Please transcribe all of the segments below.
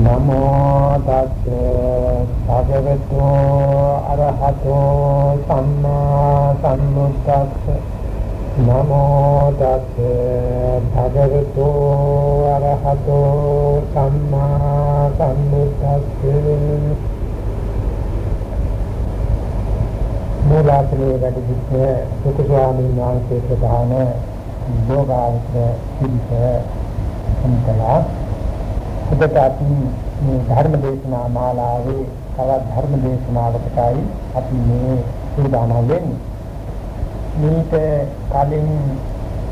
නමෝ තස්සේ භගවතු අරහතෝ සම්මා සම්බුද්දස්ස නමෝ තස්සේ භගවතු අරහතෝ සම්මා සම්බුද්දස්ස මූලාසනයේ වැඩ සිටින සුඛ ස්වාමීන් වහන්සේ ප්‍රධාන යෝගාවචර පිළිස සම්කලා ඔබට අපි මේ ධර්ම දේශනා මාලාවේ තවත් ධර්ම දේශනාවකටයි අපි මේ සූදානම් වෙන්නේ. මේක කලින්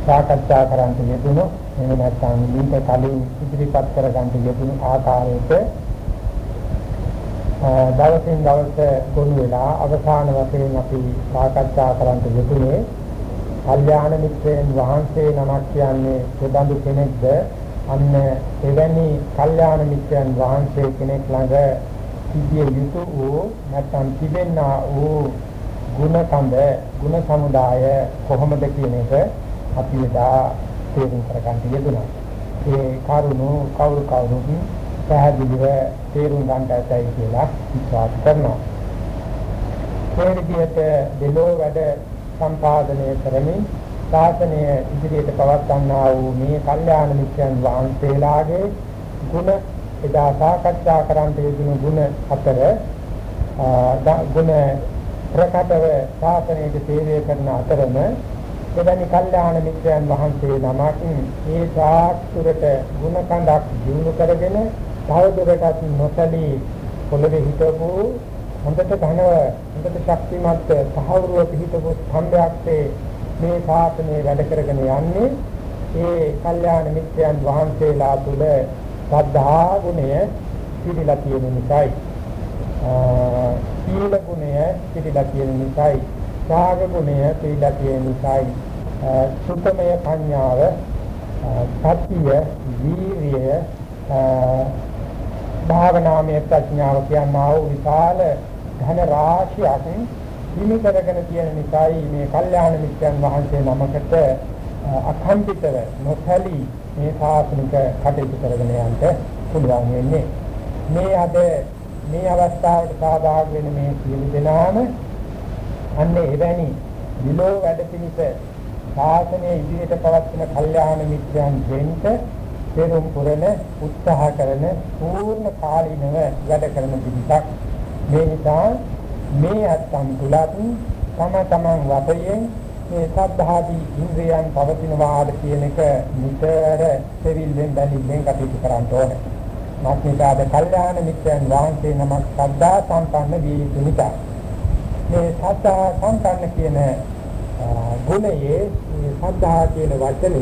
සාකච්ඡා කරන්න යෙදුණු එහෙම නැත්නම් මේක කලින් ඉදිරිපත් කරගන්න යෙදුණු ආකාරයට දවසින් දවස ගොනු වෙලා අවසාන වශයෙන් අපි සාකච්ඡා කරන්න යෙදුනේ කල්යාණ මිත්‍රයන් වහන්සේ නමක් කියන්නේ ප්‍රබන්දු කෙනෙක්ද අන්න එවැනි කල්යාණ මිත්‍රයන් වහන්සේ කෙනෙක් ළඟ සිටිය යුතු වූ නැත්නම් තිබෙනා වූ ගුණ කඳ ගුණ සමුදාය කොහොමද කියන එක අපි එදා තේරුම් කරගන්න යෙදුණා. ඒ කරුණු කවුරු කවුරුත් පැහැදිලිව තේරුම් ගන්නට ඇතයි කියලා විශ්වාස කරනවා. ඒ විදිහට දෙලෝ වැඩ සම්පාදනය කරමින් ශාසනය ඉදිරියට පවත්වන්නා වූ මේ කල්යාණ මිත්‍රයන් වහන්සේලාගේ ගුණ එදා සාකච්ඡා කරන්න යෙදුණු ගුණ අතර ගුණ ප්‍රකටව ශාසනයේ සේවය කරන අතරම එවැනි කල්යාණ මිත්‍රයන් වහන්සේ නමක් ඒ සාක්ෂුරට ගුණ කඳක් දිනු කරගෙන තවදුරටත් නොසලී පොළවේ හිටපු හොඳට ඝනව හොඳට ශක්තිමත් සහවුරුව පිහිටපු ස්තම්භයක් මේ ශාසනය වැඩ කරගෙන යන්නේ ඒ කල්යාණ මිත්‍රයන් වහන්සේලා තුළ ශ්‍රද්ධා ගුණය පිළිලා තියෙන නිසායි. සීල ගුණය පිළිලා තියෙන නිසායි. ත්‍යාග ගුණය පිළිලා තියෙන නිසායි. සුතමය පඤ්ඤාව සතිය වීරිය භාවනාමය ප්‍රඥාව කියනවා විශාල ධන රාශියක් හිමි කරගෙන තියෙන නිසායි මේ කල්යාණ මිත්‍යන් වහන්සේ නමකට අඛණ්ඩිතව නොසලී මේ සාසනික කටයුතු කරගෙන යන්න පුළුවන් වෙන්නේ. මේ අද මේ අවස්ථාවට සහභාගී වෙන මේ සියලු දෙනාම අන්නේ එවැනි විලෝ වැඩ පිණිස ශාසනයේ ඉදිරියට පවත්වන කල්යාණ මිත්‍යයන් වෙන්න පෙරම් පුරන උත්සාහ කරන පූර්ණ කාලීනව වැඩ කරන පිටක් මේ නිසා මේ අත්තම් තුලත් තම තමන් වශයෙන් මේ සද්ධාදී ඉන්ද්‍රයන් පවතිනවාද කියන එක නිතර දෙවිල්ෙන් බැලිල්ලෙන් කටයුතු කරන්න ඕනේ. මාත්‍නිකාද කල්යාණ මිත්‍රයන් වහන්සේ නමක් සද්ධා සම්පන්න වී යුතු නිසා. මේ සද්ධා සම්පන්න කියන ගුණයේ මේ සද්ධා කියන වචනය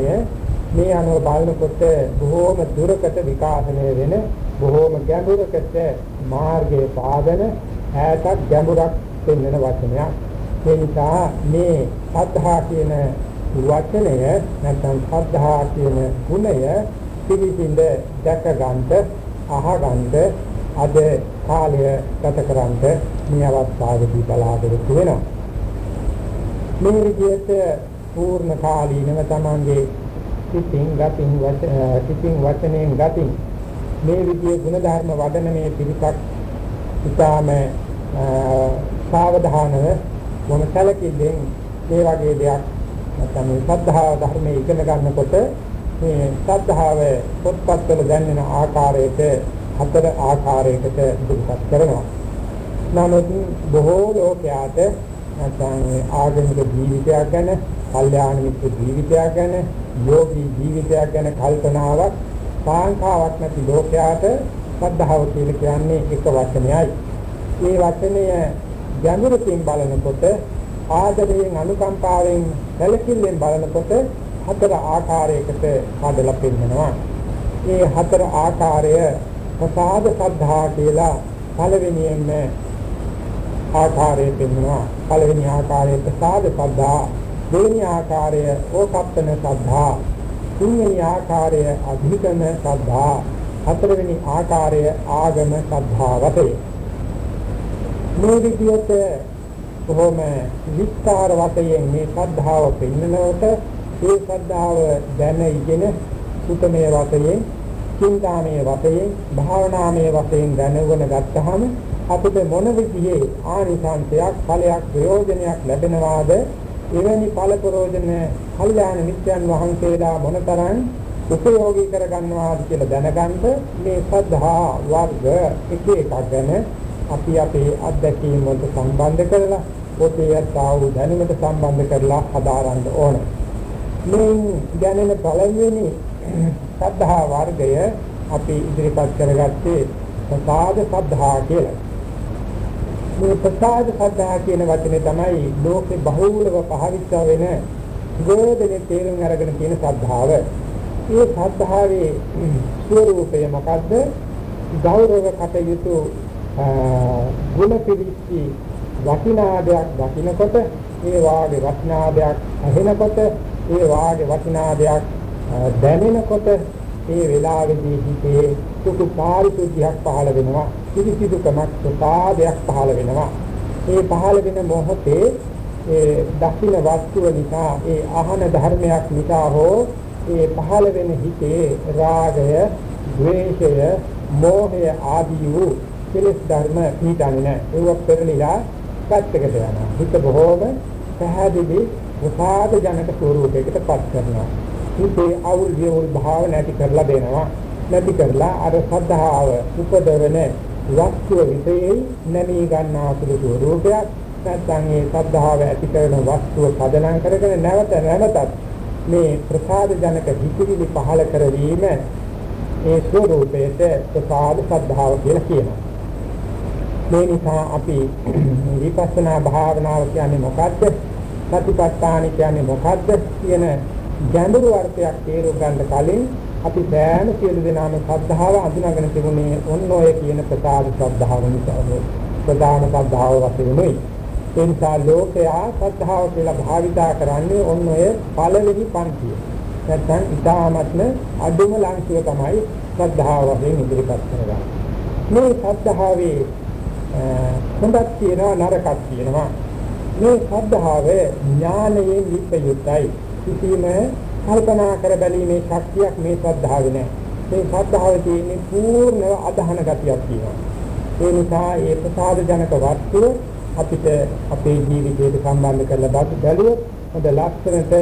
මේ අනුව බලනකොට බොහෝම දුරකට විකාශනය වෙන බොහෝම ගැඹුරකට මාර්ගයේ පාදන ඈතක් ගැඹුරක් පෙන්වන වචනයක්. ඒ නිසා මේ සද්ධා කියන වචනය නැත්නම් සද්ධා කියන ගුණය පිළිසින්ද දැක ගන්නට අහ ගන්නට අද කාලය ගත කරන්ට මේ අවස්ථාවේදී බලාපොරොත්තු වෙනවා. මේ විදිහට පූර්ණ කාලීනව තමන්ගේ සිතින් ගතින් සිතින් වචනයෙන් ගතින් මේ විදිහේ ගුණ ධර්ම වඩන මේ පිළිපක් ඉතාම සාවධානව මොන සැලකිල්ලෙන් මේ වගේ දෙයක් නැත්නම් මේ සද්ධාව ධර්මයේ ඉගෙන ගන්නකොට මේ සද්ධාව පොත්පත්වල දැන්වෙන ආකාරයට හතර ආකාරයකට දුක්පත් කරනවා. නමුත් බොහෝ ලෝකයාට නැත්නම් ආගමික ජීවිතයක් ගැන, කල්යාණ මිත්‍ර ජීවිතයක් ගැන, යෝගී ජීවිතයක් ගැන කල්පනාවක් කාංකාවක් නැති ලෝකයාට සද්ධාව කියලා කියන්නේ එක වචනයයි. මේ වචනය ගැඹුරින් බලනකොට ආදරයෙන් අනුකම්පාවෙන් සැලකිල්ලෙන් බලනකොට හතර ආකාරයකට හදලා පෙන්නනවා. මේ හතර ආකාරය ප්‍රසාද සද්ධා කියලා පළවෙනියෙන්ම ආකාරය පෙන්වනවා. පළවෙනි ආකාරය ප්‍රසාද සද්ධා, දෙවෙනි ආකාරය ඕකප්පන සද්ධා, තුන්වෙනි ආකාරය අධිකන සද්ධා, හතරවෙනි ආකාරය ආගම සද්ධාවතේ. මේ විදිහට කොහොම විස්තර වශයෙන් මේ ශ්‍රද්ධාව පෙන්වනකොට ඒ ශ්‍රද්ධාව දැන ඉගෙන සුතමේ වශයෙන් චින්තාමේ වශයෙන් භාවනාමේ වශයෙන් දැනගෙන ගත්තහම අපිට මොන විදිහේ ආනිසංසයක් ඵලයක් ප්‍රයෝජනයක් ලැබෙනවාද? එවැනි ඵල ප්‍රයෝජන කල්යාණ මිත්‍යන් වහන්සේලා මොනතරම් උපයෝගී කරගන්නවාද කියලා දැනගන්න මේ සද්ධා වර්ග එක එකක් ගැන අපි අපේ අත්දැකීම් වලට සම්බන්ධ කරලා පොතේ අත්ආව දැනුමට සම්බන්ධ කරලා හදාරන්න ඕන. මේ දැනෙන පළවෙනි සද්ධා වර්ගය අපි ඉදිරිපත් කරගත්තේ ප්‍රසාද සද්ධා කියලා. මේ ප්‍රසාද සද්ධා කියන වචනේ තමයි ලෝකේ බහුලව පහවිච්ච වෙන ගෝධනේ තේරුම් අරගෙන තියෙන සද්ධාව. මේ සද්ධාවේ ස්වરૂපය මොකද්ද? ගෞරව කටයුතු ගුණ පිළිච්චි වටිනා දෙයක් දකින්නකොට ඒ වාගේ වටිනා දෙයක් ඇහෙනකොට ඒ වාගේ වටිනා දෙයක් දැනෙනකොට ඒ වෙලාවේදී හිතේ සුදු පාරිශුද්ධියක් පහළ වෙනවා. පිළිසිදුකමක් සුපාදයක් පහළ වෙනවා. ඒ පහළ වෙන මොහොතේ ඒ දකින්න වස්තුව නිසා ඒ අහන ධර්මයක් නිසා හෝ ඒ පහළ වෙන හිතේ රාගය ද්වේෂය මෝහය ආදී වූ කෙලෙස් ධර්ම පිටන්නේ නැහැ. ඒව පෙරලිලා පැත්තකට යනවා. හිත බොහෝම පැහැදිලි උපාද ජනක ස්වරූපයකට පත් කරනවා. හිතේ අවුල් වියුල් භාව නැති කරලා දෙනවා. නැති කරලා අර සද්ධාව උපදවන වස්තුව විශේෂයි නැමී ගන්නා සුළු ස්වරූපයක්. නැත්නම් ඒ සද්ධාව ඇති කරන වස්තුව පදනම් කරගෙන නැවත නැවතත් මේ ප්‍රසාද ජනක හිතිවිලි පහල කරවීම ඒ ස්වරූපයට ප්‍රසාද සද්ධාව කියලා කියනවා. මේ නිසා අපි විපස්සනා භාවනාව කියන්නේ මොකද්ද? සතිපට්ඨාන කියන්නේ මොකද්ද කියන ගැඹුරු අර්ථයක් තේරුම් ගන්න කලින් අපි සෑම සියලු දෙනාම ශ්‍රද්ධාව අඳුනගෙන තිබුණේ ඔන්න ඔය කියන ප්‍රසාද ශ්‍රද්ධාව නිසා ප්‍රධාන ශ්‍රද්ධාව වශයෙන්මයි ඒ නිසා ලෝකයා ශ්‍රද්ධාව කියලා භාවිතා කරන්නේ ඔන්න ඔය පළවෙනි පන්තිය. නැත්නම් ඊටාමත්ම අඩුම ලංකිය තමයි ශ්‍රද්ධාව වශයෙන් ඉදිරිපත් කරගන්නේ. මේ ශ්‍රද්ධාවේ හොඳක් තියෙනවා නරකක් තියෙනවා මේ ශ්‍රද්ධාව ඥානයෙන් විපයුක්තයි කිසිම කල්පනා කර බැලීමේ ශක්තියක් මේ ශ්‍රද්ධාවේ නැහැ. මේ ශ්‍රද්ධාවේ තියෙන පූර්ණව අදහන ගතියක් තියෙනවා. ඒ නිසා ඒ ප්‍රසාද ජනක වස්තුව අපිට අපේ ජීවිතයට සම්බන්ධ කරලා බැලුවොත් හොඳ ලක්ෂණට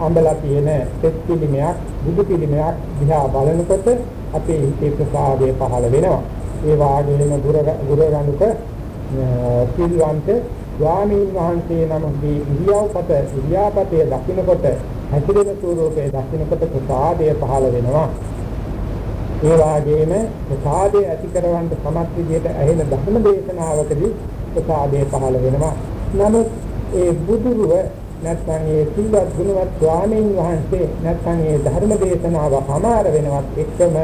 අඹලා තියෙන තෙත් පිළිමයක් බුදු පිළිමයක් දිහා බලනකොට අපේ හිතේ ප්‍රසාදය පහළ වෙනවා. ඒ වාගේම ගුරුගණුක සිල්වන්ත ස්වාමීන් වහන්සේ නමකගේ ඉරියව්පත ඉරියාපතේ දකින්නකොට හැසිරෙන ස්වරූපයේ දකින්නකොට ප්‍රසාදය පහළ වෙනවා. ඒ වාගේම ප්‍රසාදය ඇති කරවන්න සමත් විදියට ඇහෙන ධර්ම දේශනාවකදී ප්‍රසාදය පහළ වෙනවා. නමුත් ඒ බුදුරුව නැත්නම් ඒ සිල්වත් ගුණවත් ස්වාමීන් වහන්සේ නැත්නම් ඒ ධර්ම දේශනාව හමාර වෙනවත් එක්කම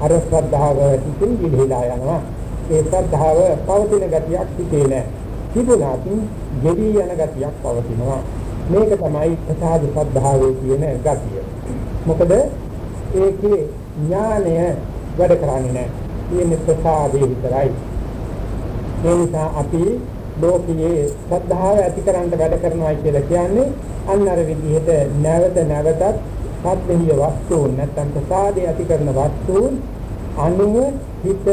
අර ශ්‍රද්ධාව හිතින් ගිලිහිලා යනවා. ඒ ශ්‍රද්ධාව පවතින ගතියක් හිතේ නැහැ. තිබුණාත් ගෙවි යන ගතියක් පවතිනවා. මේක තමයි ප්‍රසාද ශ්‍රද්ධාවේ තියෙන ගතිය. මොකද ඒකේ ඥානය වැඩ කරන්නේ නැහැ. තියෙන ප්‍රසාදේ විතරයි. ඒ නිසා අපි ලෝකයේ ශ්‍රද්ධාව ඇති කරන්න වැඩ කරනවා කියලා කියන්නේ අන්න අර විදිහට නැවත නැවතත් සත්‍යීය වස්තුන් නැත්නම් ප්‍රසාදේ ඇති කරන වස්තුන් අනුව හිත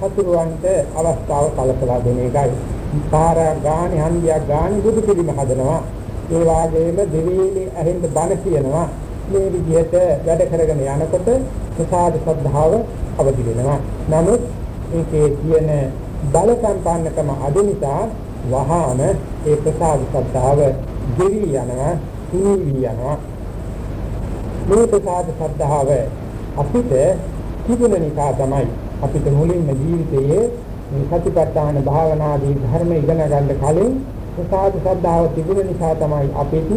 හසුරවන්ට අවස්ථාව කලකලා දෙන එකයි. පාර ගානේ හන්දියක් ගානේ බුදු පිළිම හදනවා. ඒ වාගේම දෙවිලි ඇහෙන්න බණ කියනවා. මේ විදිහට වැඩ කරගෙන යනකොට ප්‍රසාද ශ්‍රද්ධාව අවදි වෙනවා. නමුත් ඒකේ තියෙන බල සම්පන්නකම අඩු නිසා වහාම ඒ ප්‍රසාද ශ්‍රද්ධාව ගෙවි යනවා, නිවි යනවා. මේ ප්‍රසාද ශ්‍රද්ධාව අපිට තිබුණ නිසා තමයි අපිට මුලින්ම ජීවිතයේ මේ සතිපට්ඨාන භාවනාදී ධර්ම ඉගෙන ගන්න කලින් ප්‍රසාද ශ්‍රද්ධාව තිබුණ නිසා තමයි අපිට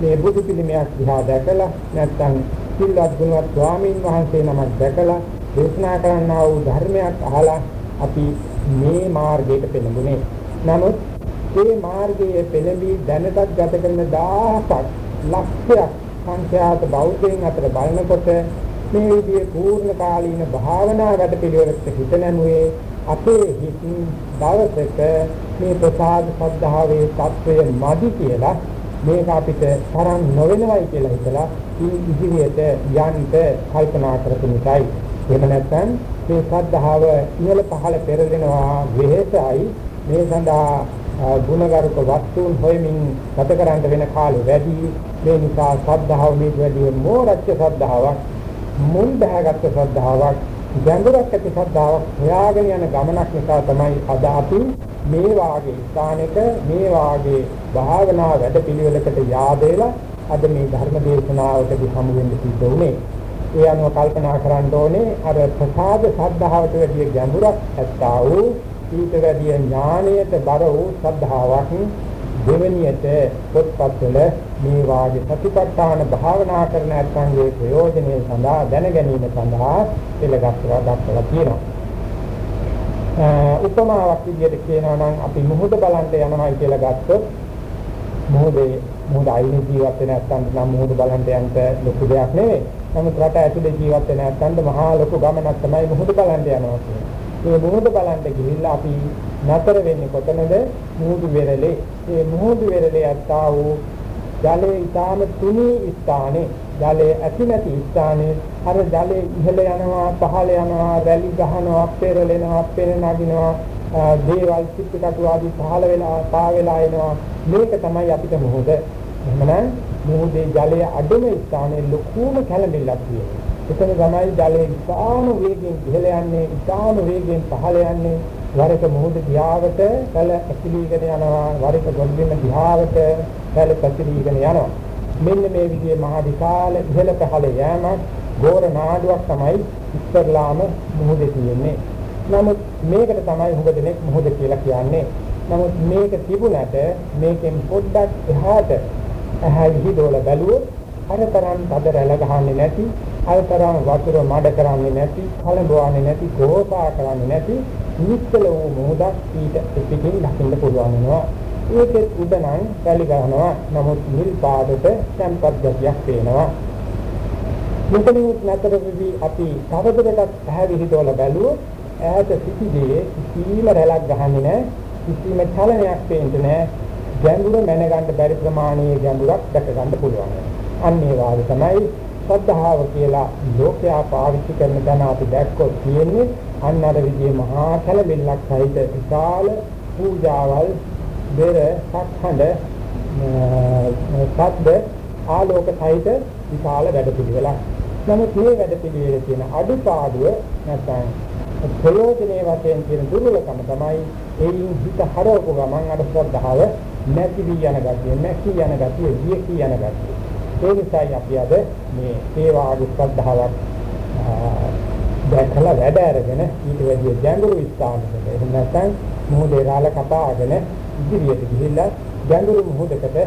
මේ බුදු පිළිමයක් දිහා දැකලා නැත්නම් සිල්වත් ගුණවත් ස්වාමීන් වහන්සේ නමක් දැකලා දේශනා කරන්නා වූ ධර්මයක් අහලා අපි මේ මාර්ගයට පෙළඹුණේ. නමුත් මේ මාර්ගයේ පෙළඹී දැනටත් ගත කරන දහසක් ලක්ෂයක් සංඛ්‍යාත බෞද්ධයන් අතර බලනකොට මේ විදිහේ පූර්ණ කාලීන භාවනා වැඩ පිළිවෙලට හිත නැමුවේ අපේ හිතින් දවසක මේ ප්‍රසාද සද්ධාවේ తත්වය මදි කියලා මේක අපිට තරම් නොවෙනවයි කියලා හිතලා ඉදිරියට යන්න කල්පනා කරපු නිසායි. එහෙම නැත්නම් මේ ශ්‍රද්ධාව ඉහළ පහළ පෙරදෙනවා වෙහෙසයි මේ සඳහා ගුණගරුක වස්තුන් හොයමින් ගත කරන්න වෙන කාලෙ වැඩි. මේ නිසා ශ්‍රද්ධාව මේ වැඩි මෝරච්ච ශ්‍රද්ධාවක් මුල් බහගත් ශ්‍රද්ධාවක් ගැඹුරක් ඇති ශ්‍රද්ධාවක් හොයාගෙන යන ගමනක් නිසා තමයි අද අපි මේ වාගේ ස්ථානෙක මේ වාගේ භාවනා වැඩපිළිවෙලකට yaadela අද මේ ධර්ම දේශනාවකදී හමු වෙන්න සිද්ධ වුණේ. ඒ අනුව කල්පනා කරන්න ඕනේ අර ප්‍රසාද ශ්‍රද්ධාවට වැඩිය ගැඹුරක් ඇත්තා වූ ඊට වැඩිය ඥානයට බර වූ ශ්‍රද්ධාවක් දෙවෙනියට පොත්පත්වල මේ වාගේ සතිපට්ඨාන භාවනා කරන අත්ංගයේ ප්‍රයෝජනය සඳහා දැන ගැනීම සඳහා පෙළගස්වා දක්වලා තියෙනවා. උපමාවක් විදිහට කියනවා නම් අපි මුහුද බලන්න යනවායි කියලා ගත්තොත් මුහුදේ මුහුද අයිනේ ජීවත් වෙන නැත්නම් නම් මුහුද බලන්න යන්න ලොකු දෙයක් නෙවෙයි. නමුත් රට ඇතුලේ ජීවත් වෙන නැත්නම් මහා ලොකු ගමනක් තමයි මුහුද බලන්න යනවා කියන්නේ. මේ මුහුද බලන්න ගිහිල්ලා අපි නතර වෙන්නේ කොතනද? මුහුදු වෙරළේ. මේ මුහුදු වෙරළේ අත්තා වූ ජලයේ ඊටාම තුනී ස්ථානේ. ජලයේ ඇති නැති ස්ථානේ. අර ජලයේ ඉහළ යනවා පහළ යනවා රැලි ගහනවා පෙරලෙනවා පෙර නගිනවා. දේවල් චිත්තකටු ආදී පහළ වෙලා පා වෙලා එනවා. මේක තමයි අපිට මොහොත එහෙමනම් මොහොතේ ජලයේ අඩුම ස්ථානයේ ලොකුම කැළඹිල්ලක් තියෙනවා. එතන තමයි ජලයේ ඉතාම වේගෙන් ඉහළ යන්නේ ඉතාම වේගෙන් පහළ යන්නේ. වරක මොහොත දිහාවට කල ඇකිලීගෙන යනවා. වරක ගොඩබිම දිහාවට කල පැතිරීගෙන යනවා. මෙන්න මේ විදිහේ මහා විශාල ඉහළ පහළ යෑමක් ගෝර නාඩුවක් තමයි ඉස්තරලාම මොහොතේ තියෙන්නේ. නමුත් මේකට තමයි හුඟ දෙනෙක් මොහොත කියලා කියන්නේ. නමුත් මේක තිබුණට මේකෙන් පොඩ්ඩක් එහාට ඇහැ විහිදවල බැලුවොත් අර තරම් තද රැළ ගහන්නේ නැති අර තරම් වතුර මඩ කරන්නේ නැති කලඹවන්නේ නැති ගෝසා කරන්නේ නැති නිස්සල වූ මොහොතක් ඊට පිටින් දකින්න පුළුවන් වෙනවා. ඒකෙත් උඩනම් රැලි ගන්නවා නමුත් නිල් පාදට සම්පත් ගතියක් පේනවා. මෙතනින් නතර වෙවි අපි තවදුරටත් පැහැදිලිවම බැලුවොත් ඈත සිටිදී කිසිම රැලක් ගහන්නේ නැහැ. කිසිම චලනයක් පේන්නේ නැහැ. ගැඹුර මැනගන්න බැරි ප්‍රමාණයේ ගැඹුරක් දැක ගන්න පුළුවන්. අන්න ඒ වාගේ තමයි සද්ධාව කියලා ලෝකයා පාවිච්චි කරන දන අපි දැක්කොත් තියෙන්නේ අන්න අර විදිහේ මහා කලබිල්ලක් සහිත විශාල පූජාවල් බෙර සක්හඬ සද්ද ආලෝක සහිත විශාල වැඩ පිළිවෙලක්. නමුත් මේ වැඩ පිළිවෙලේ තියෙන අඩුපාඩුව නැත්නම් ප්‍රයෝජනේ වශයෙන් කියන දුර්වලකම තමයි එයින් හිත හරවපු ගමන් අර ශ්‍රද්ධාව නැති වී යන ගතිය, නැති යන ගතිය, ගිය කී යන ගතිය. ඒ නිසායි අපි අද මේ සේවා ශ්‍රද්ධාවක් දැකලා වැඩ අරගෙන ඊට වැඩි ගැඹුරු ස්ථානයකට එහෙම නැත්නම් මොහොතේ රාළ කපාගෙන ඉදිරියට ගිහිල්ලා ගැඹුරු මොහොතකට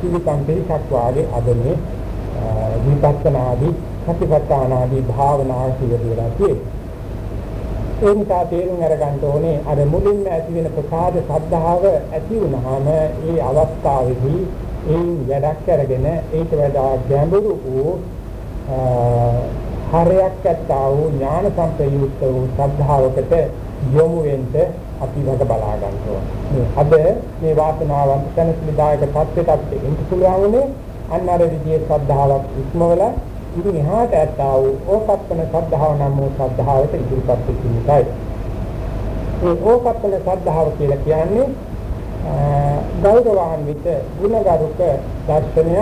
පිළිපන් පිළිසක් වාගේ අද මේ විපස්සනාදී සතිපට්ඨානාදී භාවනා කියලා තියෙනවා. ඒ නිසා තේරුම් අරගන්න ඕනේ අර මුලින්ම ඇති වෙන ප්‍රසාද සද්ධාව ඇති වුණාම ඒ අවස්ථාවේදී ඒ වැඩක් අරගෙන ඒක වඩා ගැඹුරු වූ හරයක් ඇත්තා වූ ඥාන සම්ප්‍රයුක්ත වූ ශ්‍රද්ධාවකට යොමු වෙන්න අපි වග බලා ගන්න ඕනේ. අද මේ වාසනාවන්ත තනසිදායක තත්ත්වයට අපිට එන්න පුළුවන් උනේ අන්න අර විදිහේ ශ්‍රද්ධාවක් ඉක්මවලා ඉතින් එහාට ඇත්තා වූ ඕකප්පන ශ්‍රද්ධාව නම් වූ ශ්‍රද්ධාවට ඉදිරිපත් වෙච්ච නිසායි. ඒ ඕකප්පන ශ්‍රද්ධාව කියලා කියන්නේ ගෞරවාන්විත ගුණගරුක දර්ශනය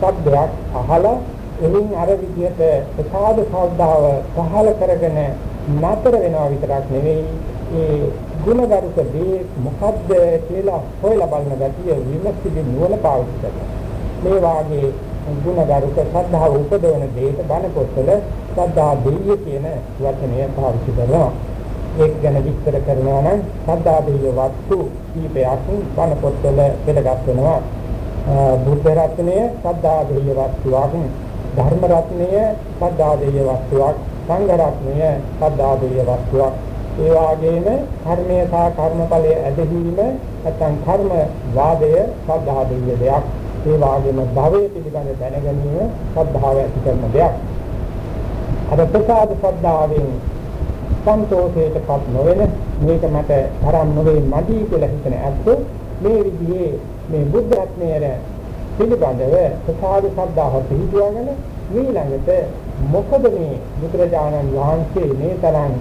සබ්දයක් අහලා එමින් අර විදිහට ප්‍රසාද ශ්‍රද්ධාව පහල කරගෙන නතර වෙනවා විතරක් නෙවෙයි ඒ ගුණගරුක දේ මොකද්ද කියලා හොයලා බලන ගැතිය විමසිලි නුවණ පාවිච්චි කරනවා. මේ වාගේ ගුණගරුක ශ්‍රද්ධාව උපදවන දෙයට බණ පොත්වල ශ්‍රද්ධා දෙය කියන වචනය පාවිච්චි කරනවා. ඒක ගැන විස්තර කරනවා නම් ශ්‍රද්ධා දෙය වස්තු කීපයක් බණ පොත්වල පෙළගස්වනවා. බුද්ධ රත්නය ශ්‍රද්ධා දෙය වස්තුවක් ධර්ම රත්නය ශ්‍රද්ධා දෙය වස්තුවක් සංඝ රත්නය ශ්‍රද්ධා දෙය වස්තුවක් ඒ වගේම කර්මය සහ කර්මඵලයේ ඇදහිීම නැත්නම් කර්ම වාදය ශ්‍රද්ධා දෙය දෙයක් ඒ වගේම භවයේ පිළිබඳ දැනගැනීම ශ්‍රද්ධාව ඇති කරන දෙයක්. අර ප්‍රසාද ශ්‍රද්ධාවෙන් සන්තෝෂයටපත් නොවන මේක මට තරම් නොවේ මදි කියලා හිතන ඇත්ත. මේ විදිහේ මේ බුද්ධ රත්නයේ පිළිබඳව ප්‍රසාද ශ්‍රද්ධාව පිළිතුවගෙන ඊළඟට මොකද මේ බුදුරජාණන් වහන්සේ මේ තරම්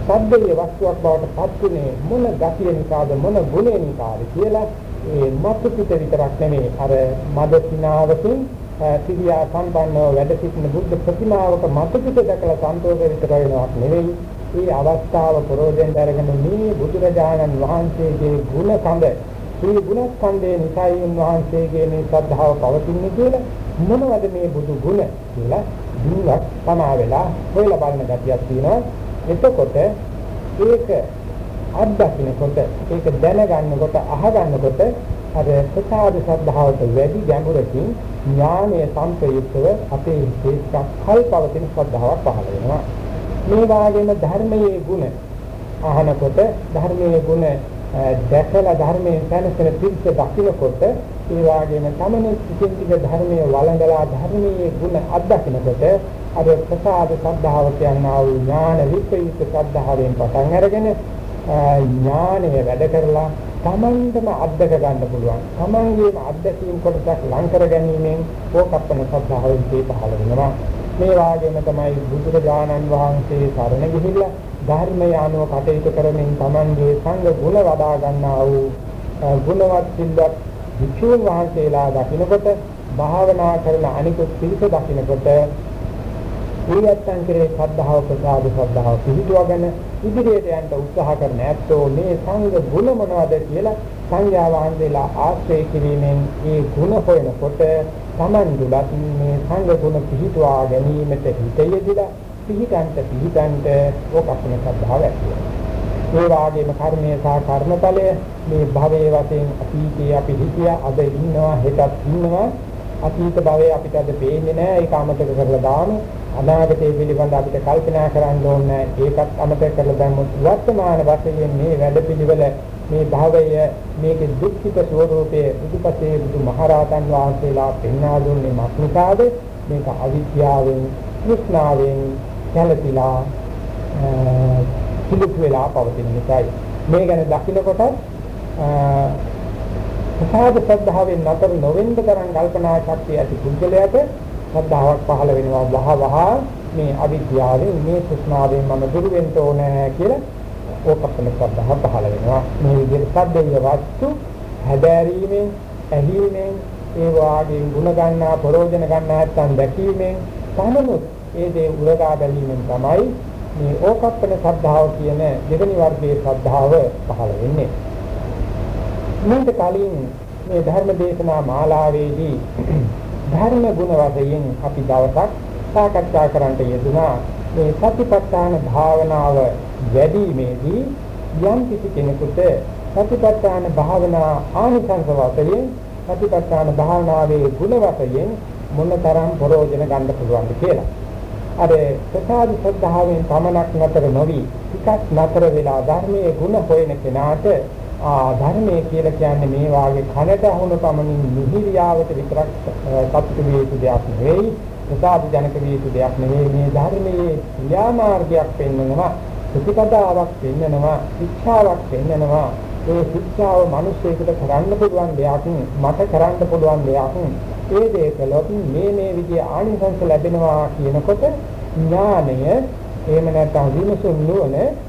සද්දේ වස්තුවක් බවට පත්ුනේ මොන ගතිය නිසාද මොන ගුණය නිසාද කියලා ඒ මතු පිට විතරක් නෙමෙයි. අර මද සිනාවකින් සිරියා සම්පන්නව වැඩ සිටින බුද්ධ ප්‍රතිමාවක මතු පිට දැකලා සන්තෝෂ විතර වෙනවක් නෙවෙයි. මේ අවස්ථාව ප්‍රෝජෙන් දරගෙන මේ බුදුරජාණන් වහන්සේගේ ගුණ කඳ මේ ගුණ කන්දේ නිසයි උන්වහන්සේගේ මේ ශ්‍රද්ධාව පවතින්නේ කියලා මොනවද මේ බුදු ගුණ කියලා දුවක් තමා වෙලා හොයලා බලන ගැතියක් තියෙනවා. එතකොට ඒක අත්දකින්නකොට ඒක දැනගන්නකොට අහගන්නකොට අර ප්‍රසාද ශ්‍රද්ධාවට වැඩි ගැඹුරකින් ඥානය සම්ප්‍රයුක්තව අපේ හිතේ සක්කල්පවතින ශ්‍රද්ධාවක් පහළ වෙනවා. මේ වාගේම ධර්මයේ ගුණ අහනකොට ධර්මයේ ගුණ දැකලා ධර්මයෙන් සැනසෙන පිළිස දකින්නකොට ඒ වාගේම තමන සිතින් ටික ධර්මයේ වළඳලා ධර්මයේ ගුණ අත්දකින්නකොට අර ප්‍රසාද ශ්‍රද්ධාව කියනා වූ ඥාන විප්‍රයුක්ත ශ්‍රද්ධාවෙන් පටන් අරගෙන ඥානය වැඩ කරලා තමන්ටම අත්දක ගන්න පුළුවන්. තමන්ගේම අත්දැකීම් කොටසක් ලං කර ගැනීමෙන් ඕකප්පන ශ්‍රද්ධාවෙන් තේ පහළ වෙනවා. මේ වාගේම තමයි බුදුරජාණන් වහන්සේ සරණ ගිහිල්ලා ධර්මය අනුව කටයුතු කරමින් තමන්ගේ සංඝ ගුණ වඩා ගන්නා වූ ගුණවත් සිල්වත් විචුන් වහන්සේලා දකින්නකොට භාවනා කරන අනිකුත් පිළිස දකින්නකොට ඊයත්තන් කෙරේ ශ්‍රද්ධාව ප්‍රසාද ශ්‍රද්ධාව පිහිටුවගෙන ඉදිරියට යන්න උත්සාහ කරන ඇත්තෝ මේ සංඝ ගුණ මොනවද කියලා සංඥා වහන්සේලා ආශ්‍රය කිරීමෙන් ඒ ගුණ හොයනකොට Taman දුලත් මේ සංඝ ගුණ පිහිටුවා ගැනීමට හිත යෙදিলা පිහිටන්ට පිහිටන්ට ඕකප්පන ශ්‍රද්ධාව ඇති ඒ වාගේම කර්මයේ සහ කර්මඵලය මේ භවයේ වශයෙන් අතීතයේ අපි හිතියා අද ඉන්නවා හෙටත් ඉන්නවා. අතීත භවයේ අපිට අද පේන්නේ නැහැ. ඒක අමතක කරලා දාමු. අනාගතය පිළිබඳ අපිට කල්පනා කරන්න ඕනේ ඒකත් අමතක කරලා දැම්මොත් වර්තමාන වශයෙන් මේ වැඩපිළිවෙල මේ භවය මේකේ දුක්ඛිත ස්වરૂපයේ බුදුපසේ බුදුමහරහතන් වහන්සේලා පෙන්වා දුන්නේ මක්නිකාද? මේක අවිද්‍යාවෙන් කෘෂ්ණාවෙන් කැළපිලා පිළිත් වෙලා පවතින නිසායි. මේ ගැන දකින්නකොට ප්‍රසාද ශ්‍රද්ධාවෙන් නතර නොවෙන්න තරම් කල්පනා ශක්තිය ඇති පුද්ගලයාට ශ්‍රද්ධාවක් පහළ වෙනවා. වහ වහ මේ අවිද්‍යාවෙන් මේ කෘෂ්ණාවෙන් මම දුරු වෙන්න ඕනේ කියලා ඕකප්පන ශ්‍රද්ධාව පහළ වෙනවා. මේ විදිහට සද්දේය වස්තු හැදෑරීමෙන් ඇහිීමෙන් ඒ වාගේ ಗುಣ ගන්නා ප්‍රෝජන ගන්නා නැත්නම් දැකීමෙන් තමනුත් ඒ දේ උලගා බැලීමෙන් තමයි මේ ඕකප්පන ශ්‍රද්ධාව කියන දෙවෙනි වර්ගයේ ශ්‍රද්ධාව පහළ වෙන්නේ. මේක කලින් මේ ධර්ම දේශනා මාලාවේදී ධර්ම ගුණ වශයෙන් අපි දවසක් සාකච්ඡා කරන්නට යෙදුනා මේ සතිපට්ඨාන භාවනාව වැඩිීමේදී යම් කිසි කෙනෙකුට සතිපට්ඨාන භාවනා ආනිසංස වශයෙන් සතිපට්ඨාන භාවනාවේ ගුණ වශයෙන් මොනතරම් ප්‍රයෝජන ගන්න පුළුවන්ද කියලා. අර ප්‍රසාද ශ්‍රද්ධාවෙන් පමණක් නතර නොවි ටිකක් නතර වෙලා ධර්මයේ ගුණ හොයන කෙනාට ආ ධර්මයේ කියලා කියන්නේ මේ වාගේ කනට අහුන පමණින් නිහිරියාවට විතරක් සතුටු විය යුතු දෙයක් නෙවෙයි ප්‍රසාද ජනක විය යුතු දෙයක් නෙවෙයි. මේ ධර්මයේ ක්‍රියාමාර්ගයක් පෙන්වනවා ප්‍රතිපදාවක් පෙන්වනවා ශික්ෂාවක් පෙන්වනවා ඒ ශික්ෂාව මිනිස්සෙකුට කරන්න පුළුවන් දෙයක් මට කරන්න පුළුවන් දෙයක්. ඒ දේ කළොත් මේ මේ විදිහේ ආනිසංස ලැබෙනවා කියනකොට ඥානය එහෙම නැත්නම් විමසුම් නුවණ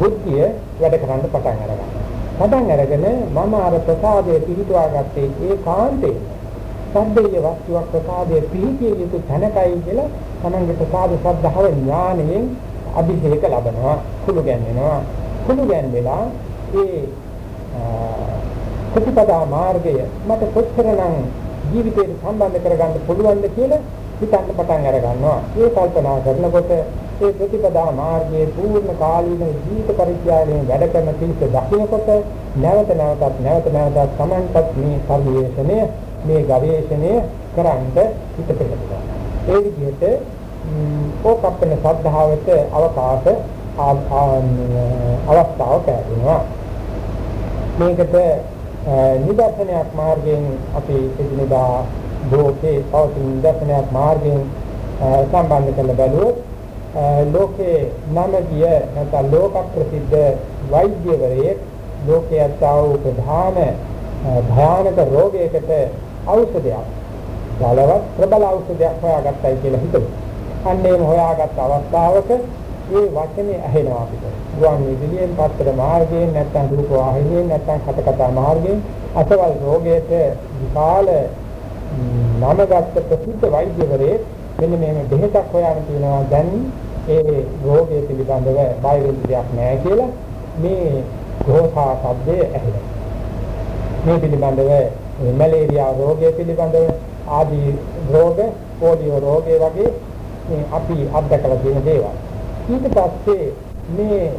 බුද්ධිය වැඩ කරන්න පටන් අරගන්නවා. පටන් අරගෙන මම අර ප්‍රසාදයේ පිහිටුවා ගත්තේ ඒකාන්තේ. සබ්බේ වස්තුවක් ප්‍රසාදයේ පිහිටිය යුතු තැනකයි කියලා තමන්ගේ ප්‍රසාද සද්ධාව ඥානයෙන් අභිෂේක ලබනවා. කුළු ගැන්වෙනවා. කුළු ගැන්වෙලා ඒ ප්‍රතිපදා මාර්ගය මට කොච්චරනම් ජීවිතයට සම්බන්ධ කරගන්න පුළුවන්ද කියලා හිතන්න පටන් අර ගන්නවා. ඒ කල්පනා කරනකොට ඒ ප්‍රතිපදා මාර්ගයේ පූර්ණ කාලීන ජීවිත පරිත්‍යාගයෙන් වැඩ කරන පිළිස දකින්නකොට නැවත නැවතත් නැවත නැවතත් Tamanටත් මේ පරිවේශණය මේ ගවේෂණය කරන්න හිත පෙළෙනවා. ඒ විදිහට ඕකප්පන සද්ධාවට අවකාශ අවස්ථාවක් ලැබෙනවා. මේකට නිදර්ශනයක් මාර්ගයෙන් අපි එදිනදා ලෝකේ පවතින නිදර්ශනයක් මාර්ගයෙන් සම්බන්ධ කරලා බලුවොත් ලෝකේ නමගිය නැත්නම් ලෝක ප්‍රසිද්ධ වෛද්‍යවරයෙක් ලෝකයේ අත්ව ප්‍රධාන භයානක රෝගයකට ඖෂධයක් බලවත් ප්‍රබල ඖෂධයක් හොයාගත්තයි කියලා හිතුවා. අන්නේම හොයාගත් අවස්ථාවක මේ වචනේ ඇහෙනවා අපිට. ගුවන් විදුලියෙන් පත්තර මාර්ගයෙන් නැත්නම් රූප වාහිනියෙන් නැත්නම් කටකතා මාර්ගයෙන් අසවල් රෝගයට විශාල නමගත් ප්‍රසිද්ධ වෛද්‍යවරේ මෙන්න මේ බෙහෙතක් හොයාගෙන තියනවා දැන් ඒ රෝගය පිළිබඳව බය වෙන්න දෙයක් නැහැ කියලා මේ ගෝසා શબ્දය ඇහෙනවා. මේ පිළිබඳව මැලේරියා රෝගය පිළිබඳව ආදී රෝග, පොලියෝ රෝගය වගේ මේ අපි අත්දකලා තියෙන දේවල්. ඊට පස්සේ මේ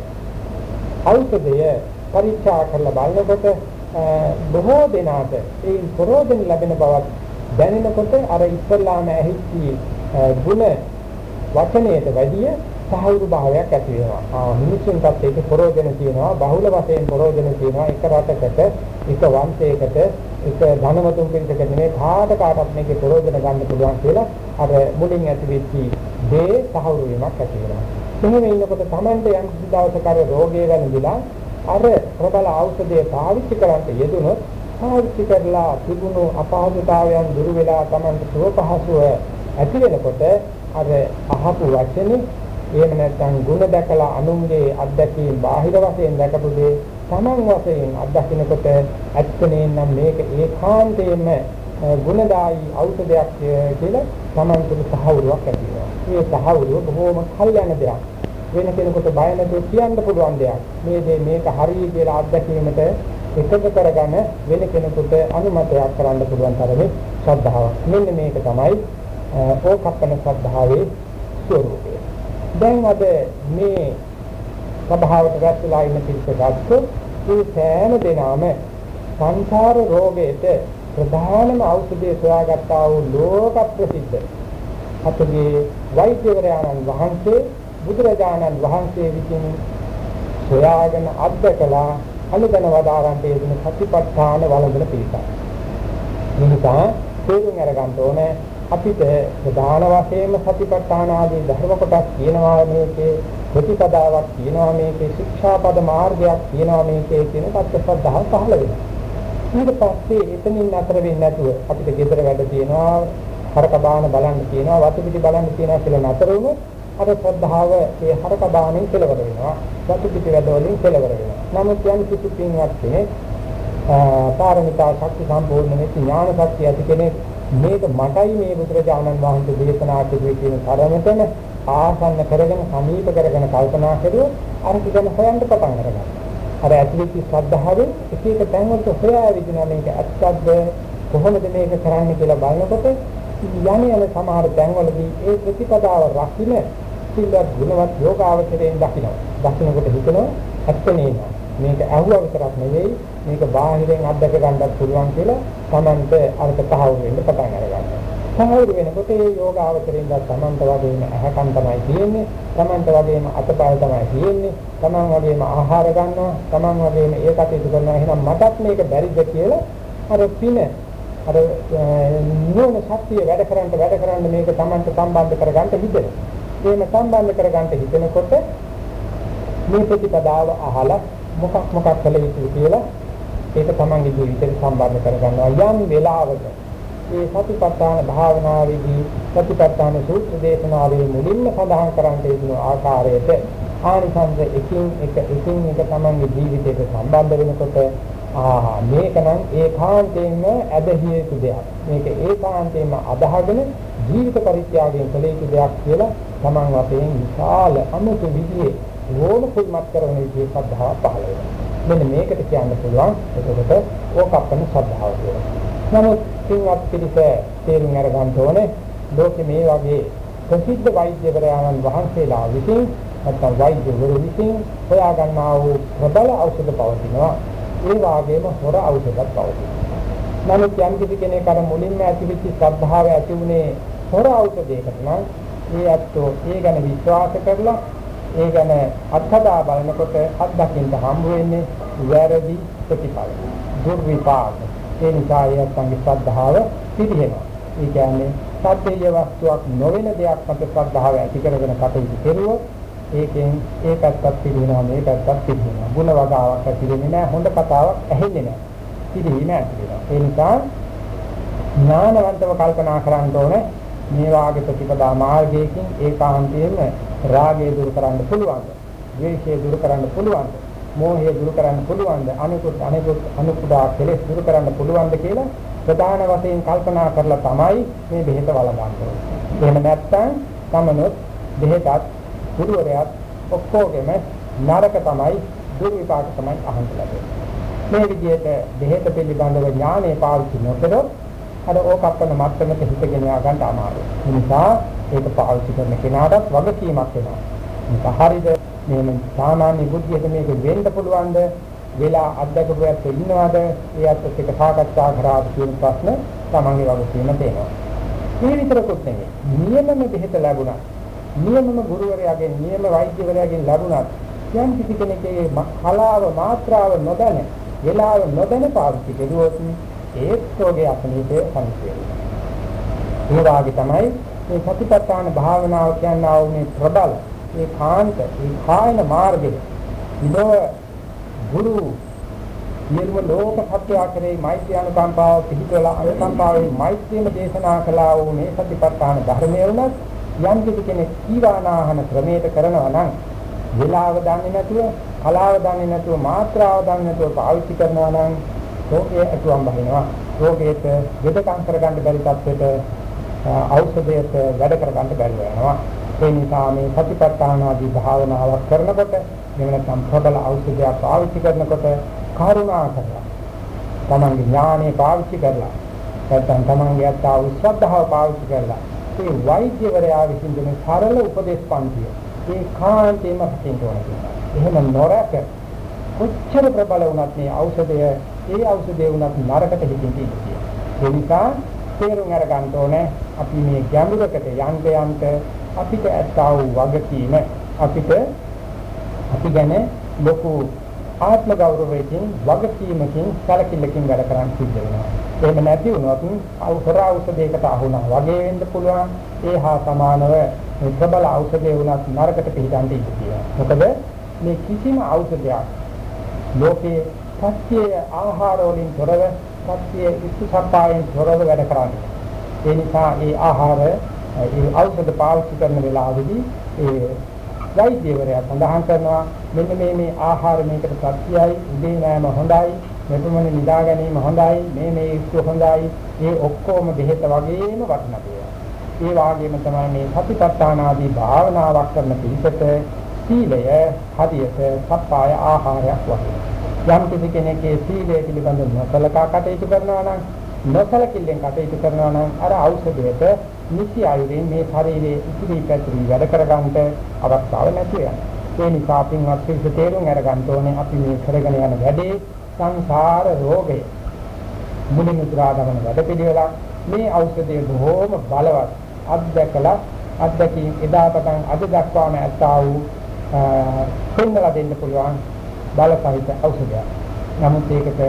ඖෂධය පරීක්ෂා කරලා බලනකොට බොහෝ දෙනාට ඒ ප්‍රෝධන ලැබෙන බවක් දැනෙනකොට අර ඉස්සල්ලාම ඇහිච්චි ಗುಣ වචනයට වැඩිය සහවුරු භාවයක් ඇති වෙනවා. ආ මිනිසුන්ටත් ඒක ප්‍රෝධන තියෙනවා බහුල වශයෙන් ප්‍රෝධන තියෙනවා එක රටකට එක වංශයකට එක ධනවතුන් පිරිසකට නෙමෙයි කාට කාටත් මේකේ ප්‍රයෝජන ගන්න පුළුවන් කියලා අර මුලින් ඇති වෙච්ච දේ සහවුරු වීමක් ඇති වෙනවා. මෙහෙම ඉන්නකොට Tamante යම් දවසක අර රෝගය වැළඳිලා අර ප්‍රබල ඖෂධය පාවිච්චි කරන්න යෙදුනොත් පාවිච්චි කරලා තිබුණු අපහසුතාවයන් දුරු වෙලා Tamante සුව පහසුව ඇති වෙනකොට අර අහපු වචනේ එහෙම නැත්නම් ಗುಣ දැකලා අනුන්ගේ අත්දැකීම් බාහිර වශයෙන් දැකපු දේ තමන් වශයෙන් අත්දකින්නකොට ඇත්තනේ නම් මේක ඒකාන්තයෙන්ම ගුණදායි ඖෂධයක් කියලා තමන් තුළ සහවුරුවක් ඇති වෙනවා. මේ සහවුරුව බොහෝම කල්යන දෙයක්. වෙන කෙනෙකුට බය නැතුව කියන්න පුළුවන් දෙයක්. මේ දේ මේක හරියි කියලා අත්දැකීමට එකතු කරගෙන වෙන කෙනෙකුට අනුමතයක් කරන්න පුළුවන් තරමේ ශ්‍රද්ධාවක්. මෙන්න මේක තමයි ඕකප්පන ශ්‍රද්ධාවේ ස්වરૂපය. දැන් අද මේ සභාවට රැස්ලා ඉන්න පිරිස ගත්තොත් මේ සෑම දෙනාම සංසාර රෝගයට ප්‍රධානම ඖෂධය සොයාගත්තා වූ ලෝක ප්‍රසිද්ධ අපගේ වෛද්‍යවරයන්න් වහන්සේ බුදුරජාණන් වහන්සේ විසින් සොයාගෙන අත්දකලා අනුදන වදාරන්ට යෙදෙන සතිපට්ඨාන වළඳන පිළිසක්. මිනිසා තේරුම් අරගන්න ඕනේ අපිට ප්‍රධාන වශයෙන්ම සතිපට්ඨාන ආදී ධර්ම කොටස් කියනවා මේකේ ප්‍රතිපදාවක් කියනවා මේකේ ශික්ෂාපද මාර්ගයක් කියනවා මේකේ කියන තත්ත්වස්වද්ධාව පහළ වෙනවා. ඊට පස්සේ එතනින් අතර වෙන්නේ නැතුව අපිට ගෙදර වැඩ තියෙනවා හරක බාන බලන්න තියෙනවා වතු පිටි බලන්න තියෙනවා කියලා නතර වුණොත් අර ශ්‍රද්ධාව ඒ හරක බානෙන් කෙලවර වෙනවා වතු පිටි වැඩ වලින් කෙලවර වෙනවා. නමුත් යම් කිසි පින්වත් කෙනෙක් පාරමිතා ශක්ති සම්පූර්ණ වෙච්ච ඥාන ශක්තිය ඇති කෙනෙක් මේක මටයි මේ බුදුරජාණන් වහන්සේ දේශනා කළේ කියන තරමටම ආසන්න කරගෙන සමීප කරගෙන කල්පනා කරුවොත් අර කිදම හොයන්න පටන් ගන්නවා. අර ඇතුළත ශ්‍රද්ධාවෙන් එක එක තැන්වලට හොයා විදිනා මේක ඇත්තක්ද කොහොමද මේක කරන්නේ කියලා බලනකොට යන්නේ යන සමහර තැන්වලදී ඒ ප්‍රතිපදාව රකින්න සිල්වත් ගුණවත් යෝගාවචරයෙන් දකින්න. දකින්නකොට හිතනවා ඇත්ත නේද? මේක ඇහුවා විතරක් නෙවෙයි මේක බාහිරෙන් අත්දක ගන්නත් පුළුවන් කියලා Tamante අර්ථ තහවුරු වෙන්න පටන් අරගන්නවා. තහවුරු වෙනකොට මේ යෝගාවචරයෙන් දැන් Tamante වගේම ඇහකම් තමයි තියෙන්නේ. Tamante වගේම අතපය තමයි තියෙන්නේ. Taman වගේම ආහාර ගන්නවා. Taman වගේම ඒ කටයුතු කරනවා. එහෙනම් මටත් මේක බැරිද කියලා අර පින අර නුවණ ශක්තිය වැඩ කරන්න වැඩ කරන්න මේක Tamante සම්බන්ධ කරගන්න හිතෙනවා. එහෙම සම්බන්ධ කරගන්න හිතෙනකොට මේ ප්‍රතිපදාව අහලා මොකක් මොකක් කළ යුතුද කියලා ඒක තමන්ගේ ජීවිතයට සම්බන්ධ කරගන්නවා යම් වෙලාවක මේ සතිපට්ඨාන භාවනාවේදී සතිපට්ඨාන සූත්‍ර දේශනාවේ මුලින්ම සඳහන් කරන්න යෙදුණු ආකාරයට ආනිසංස එකින් එක එකින් එක තමන්ගේ ජීවිතයට සම්බන්ධ වෙනකොට ආ මේක නම් ඒකාන්තයෙන්ම ඇදහිය යුතු දෙයක්. මේක ඒකාන්තයෙන්ම අදහගෙන ජීවිත පරිත්‍යාගයෙන් කළ යුතු දෙයක් කියලා තමන් වශයෙන් විශාල අමුතු විදිහේ ඕන කුල්මත් කරන විදිහේ ශ්‍රද්ධාව පහළ වෙනවා. මෙන්න මේකට කියන්න පුළුවන් එතකොට ඕකප්පන ශ්‍රද්ධාව කියලා. නමුත් පින්වත් පිළිස තේරුම් අරගන්න ඕනේ ලෝකේ මේ වගේ ප්‍රසිද්ධ වෛද්‍යවරයන් වහන්සේලා විසින් නැත්නම් වෛද්‍යවරු විසින් හොයා ගන්නා වූ ප්‍රබල ඖෂධ පවතිනවා. ඒ වාගේම හොර ඖෂධත් පවතිනවා. නමුත් යම් කිසි කෙනෙක් අර මුලින්ම ඇතිවෙච්ච ශ්‍රද්ධාව ඇති උනේ හොර ඖෂධයකට නම් ඒ අත්ෝ ඒ ගැන විශ්වාස කරලා ඒ ගැන අත්හදා බලනකොට අත්දකින්න හම්බ වෙන්නේ වැරදි ප්‍රතිඵල දුර්විපාක. ඒ නිසා ඒ අත්ංගි ශ්‍රද්ධාව පිළිහෙනවා ඒ කියන්නේ සත්‍යය වස්තුවක් නොවන දෙයක් මත ශ්‍රද්ධාව ඇති කරගෙන කටයුතු කෙරුවොත් ඒකෙන් ඒ පැත්තක් පිළිහෙනවා මේ පැත්තක් පිළිහෙනවා ಗುಣ වගාවක් ඇති වෙන්නේ නැහැ හොඳ කතාවක් ඇහෙන්නේ නැහැ. පිළිහෙන්නේ නැහැ ඒ නිසා ඥානවන්තව කල්පනා කරන්න ඕනේ මේ වාගේ ප්‍රතිපදා මාර්ගයකින් ඒකාන්තයෙන්ම රාගය දුරු කරන්න පුළුවන්ද? ද්වේෂය දුරු කරන්න පුළුවන්ද? මෝහය දුරු කරන්න පුළුවන්ද? අනිකුත් අනිකුත් අනුකුඩා කෙලෙස් දුරු කරන්න පුළුවන්ද කියලා ප්‍රධාන වශයෙන් කල්පනා කරලා තමයි මේ බෙහෙත වළඳන්නේ. එහෙම නැත්නම් තමනොත් බෙහෙතත් ගුරුවරයාත් ඔක්කොගෙම නරක තමයි දුර්විපාක තමයි අහන්න ලැබෙන්නේ. මේ විදිහට බෙහෙත පිළිබඳව ඥානය පාවිච්චි නොකරොත් අර ඕකප්පන මත්තමට හිතගෙන යා ගන්න අමාරුයි. ඒ නිසා ඒක පාවිච්චි කරන කෙනාටත් වගකීමක් වෙනවා. මේක හරියද මෙහෙම සාමාන්‍ය බුද්ධියට මේක වෙන්න පුළුවන්ද? වෙලා අත්දකපු ඇත්ත ඉන්නවද? ඒ අත්ත් එක්ක සාකච්ඡා කරාද කියන ප්‍රශ්න තමන්ගේ වගකීම තේනවා. මේ විතරකුත් නෙමෙයි. නියමම බෙහෙත ලැබුණා. නියමම ගුරුවරයාගෙන් නියම වෛද්‍යවරයාගෙන් ලැබුණත් යම් කිසි කෙනෙක්ගේ කලාව මාත්‍රාව නොදැන වෙලාව නොදැන පාවිච්චි කරුවොත් ඒත් රෝගයේ අපනිතේ සංසියන. ඒ වාගේ තමයි මේ සතිපට්ඨාන භාවනාව කියනවා මේ ප්‍රබල ඒ කාන්ත ඒ කායන මාර්ගයේ. ඉදව ගුරු නිර්ම ලෝක සත්‍ය ආකාරයේ මෛත්‍රී අනුකම්පාව පිහිටවලා අනුකම්පාවේ මෛත්‍රියම දේශනා කළා වූ මේ සතිපට්ඨාන ධර්මයේ උනත් යම් කිසි කෙනෙක් කීවානාහන ක්‍රමයට කරනවා නම් වෙලාව දන්නේ නැතුව කලාව දන්නේ නැතුව මාත්‍රාව දන්නේ නැතුව පාවිච්චි කරනවා නම් රෝගයේ අතුම් බහිනවා රෝගයට වෙදකම් කරගන්න බැරි තත්ත්වයට ඖෂධයට වැඩ කරගන්න බැරි වෙනවා ඒ නිසා මේ සතිපට්ඨාන ආදී භාවනාවක් කරනකොට එහෙම නැත්නම් ප්‍රබල ඖෂධයක් පාවිච්චි කරනකොට කරුණා කරලා තමන්ගේ ඥානෙ පාවිච්චි කරලා නැත්නම් තමන්ගේ අත්තා උස්සද්ධාව පාවිච්චි කරලා ඒ වෛද්‍යවරයා විසින් දෙන සරල උපදේශ පන්තිය ඒ කාන්තේම හිතෙන්න ඕනේ. එහෙම නොරක කොච්චර ප්‍රබල වුණත් මේ ඖෂධය ඒ ඖෂධය වුණත් නරකට හිතින් තියෙන්නේ. ඒ නිසා තේරුම් අරගන්න ඕනේ අපි මේ ගැඹුරකට යන්න යන්න අපිට ඇත්තා වූ වගකීම අපිට අපි ගැන ලොකු ආත්ම ගෞරවයෙන් වගකීමකින් සැලකිල්ලකින් වැඩ කරන්න සිද්ධ වෙනවා. එහෙම නැති වුණොත් අවසර ඖෂධයකට අහුණා වගේ වෙන්න පුළුවන්. ඒ හා සමානව ප්‍රබල ඖෂධය වුණත් නරකට පිටින්ට ඉඳී තියෙනවා. මොකද මේ කිසිම ඖෂධයක් ලෝකේ සත්‍ය ආහාර වලින් තොරව සත්‍ය ඉස්සුසප්පායෙන් තොරව වැඩ කරන්නේ. ඒ නිසා ඒ ආහාර ඒ ඖෂධ පාවිච්චි කරන වෙලාවේදී ඒ වෛද්‍යවරයා සඳහන් කරනවා මෙන්න මේ මේ ආහාර මේකට සත්‍යයි උදේ නෑම හොඳයි මෙතුමනි නිදා ගැනීම හොඳයි මේ මේ ඉස්සු හොඳයි ඒ ඔක්කොම බෙහෙත වගේම වටිනවා. ඒ වාගේම තමයි මේ සතිපට්ඨාන ආදී භාවනාවක් කරන පිළිසෙට සීලය හදියට සප්පාය ආහාරයක් වගේ. යම් කිසි කෙනෙක්ගේ සීලය පිළිබඳව නොසලකා කටයුතු කරනවා නම් නොසලකිල්ලෙන් කටයුතු කරනවා නම් අර ඖෂධයට නිසි ආයුර්වේද මේ ශරීරයේ ඉතිරි පැතිරි වැඩ කරගන්නට අවස්ථාව නැති වෙනවා. ඒ නිසා පින්වත් පිළිස තේරුම් අරගන්න ඕනේ අපි මේ කරගෙන යන වැඩේ සංසාර රෝගය. මුලින් උදාගමන වැඩ පිළිවෙලක් මේ ඖෂධය බොහෝම බලවත් අත්දැකලා අත්දැකීම් එදා පටන් අද දක්වාම ඇත්තා වූ පෙන්වලා දෙන්න පුළුවන් බලසහිත ඖෂධයක්. නමුත් ඒකට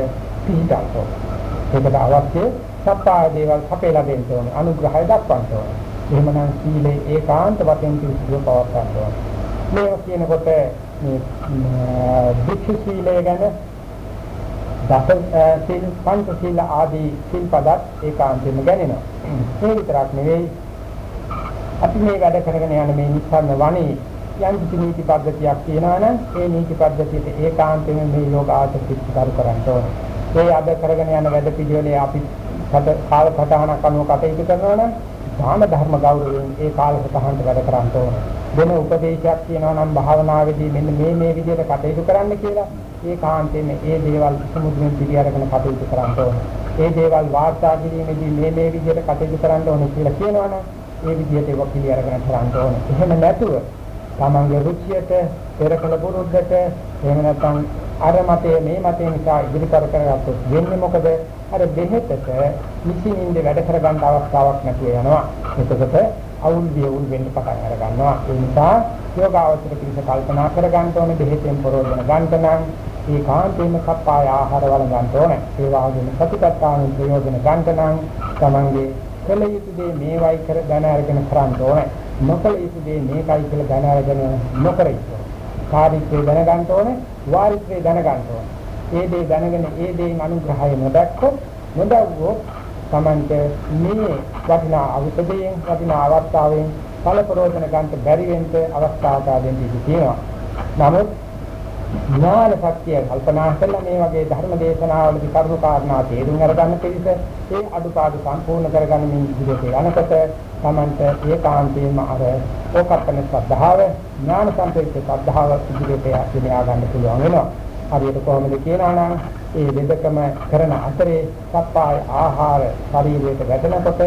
පිළිගන්න ඕනේ. ඒකට අවශ්‍ය සප්පාය දේවල් අපේලා දෙන්න ඕනේ. අනුග්‍රහය දක්වන්න ඕනේ. එහෙමනම් සීලේ ඒකාන්ත වශයෙන් පිළිසිදුව පවත්වා ගන්න ඕනේ. මේක කියනකොට මේ භික්ෂු සීලය ගැන දස සීල පංච සීල ආදී සීල් පදත් ඒකාන්තයෙන්ම ගැනෙනවා. ඒ විතරක් නෙවෙයි අපි මේ වැඩ කරගෙන යන මේ නිස්සන්න වනේ යම් කිසි නීති පද්ධතියක් තියෙනවා නම් ඒ නීති පද්ධතියට ඒකාන්තයෙන්ම මේ යෝග ආචරිත කරන්න ඕනේ. ඒ අද කරගෙන යන වැඩ පිළිවෙලේ අපි කාල සටහනක් අනුව කටයුතු කරනවා නම් දාන ධර්ම ගෞරවයෙන් ඒ කාල සටහනට වැඩ කරන්න ඕන. වෙන උපදේශයක් කියනවා නම් භාවනාවේදී මෙන්න මේ මේ විදිහට කටයුතු කරන්න කියලා ඒ කාන්තේම ඒ දේවල් සමුදුෙන් පිළි අරගෙන කටයුතු කරන්න ඕන. ඒ දේවල් වාර්තා කිරීමේදී මේ මේ විදිහට කටයුතු කරන්න ඕන කියලා කියනවනම් ඒ විදිහට ඒක පිළි අරගෙන කරන්න ඕන. එහෙම නැතුව තමන්ගේ රුචියට පෙරකල පුරුද්දට එහෙම නැත්නම් අර මතයේ මේ මතයේ නිසා ඉදිරිපත් කරගත්තොත් වෙන්නේ මොකද? අර බෙහෙතට නිසින්ින්ද වැඩ කරගන්න අවස්ථාවක් නැතුව යනවා. එතකොට අවුල් වියුල් වෙන්න පටන් අර ගන්නවා. ඒ නිසා යෝගාවචර පිළිස කල්පනා කර ගන්න ඕනේ බෙහෙතෙන් ප්‍රයෝජන ගන්න නම් ඒ කාන්තේම සප්පාය ආහාර වල ගන්න ඕනේ. ඒ වගේම සතිපට්ඨාන ප්‍රයෝජන ගන්න නම් තමන්ගේ කල යුතු දේ මේවයි කර දැන අරගෙන කරන්න ඕනේ. නොකල යුතු දේ මේකයි කියලා දැන අරගෙන නොකර ඉන්න. කාර්යත්වය දැනගන්න ඕනේ, වාරිත්වය දැනගන්න ඕනේ. ඒ දේ දැනගෙන ඒ දේන් අනුග්‍රහය නොදක්කොත් නොදවුවොත් Tamante මේ වටිනා අවසදයෙන් වටිනා අවස්ථාවෙන් ඵල ප්‍රයෝජන ගන්නට බැරි වෙන්න අවස්ථාවක් දෙන්නේ තියෙනවා. නමුත් ඥාන ශක්තිය කල්පනා කළා මේ වගේ ධර්ම දේශනාවලදී කරුණු කාරණා තේරුම් අරගන්න පිළිස ඒ අඩුපාඩු සම්පූර්ණ කරගන්න ඉදිරියට යනකොට Tamante ඒකාන්තයෙන්ම අර ඕකප්පන ශ්‍රද්ධාව ඥාන සම්ප්‍රේක්ෂ ශ්‍රද්ධාව ඉදිරියට ගෙනා ගන්න පුළුවන් වෙනවා. හරියට කොහොමද කියනවා නම් ඒ දෙදකම කරන අතරේ සප්පාය ආහාර ශරීරයට වැටෙනකොට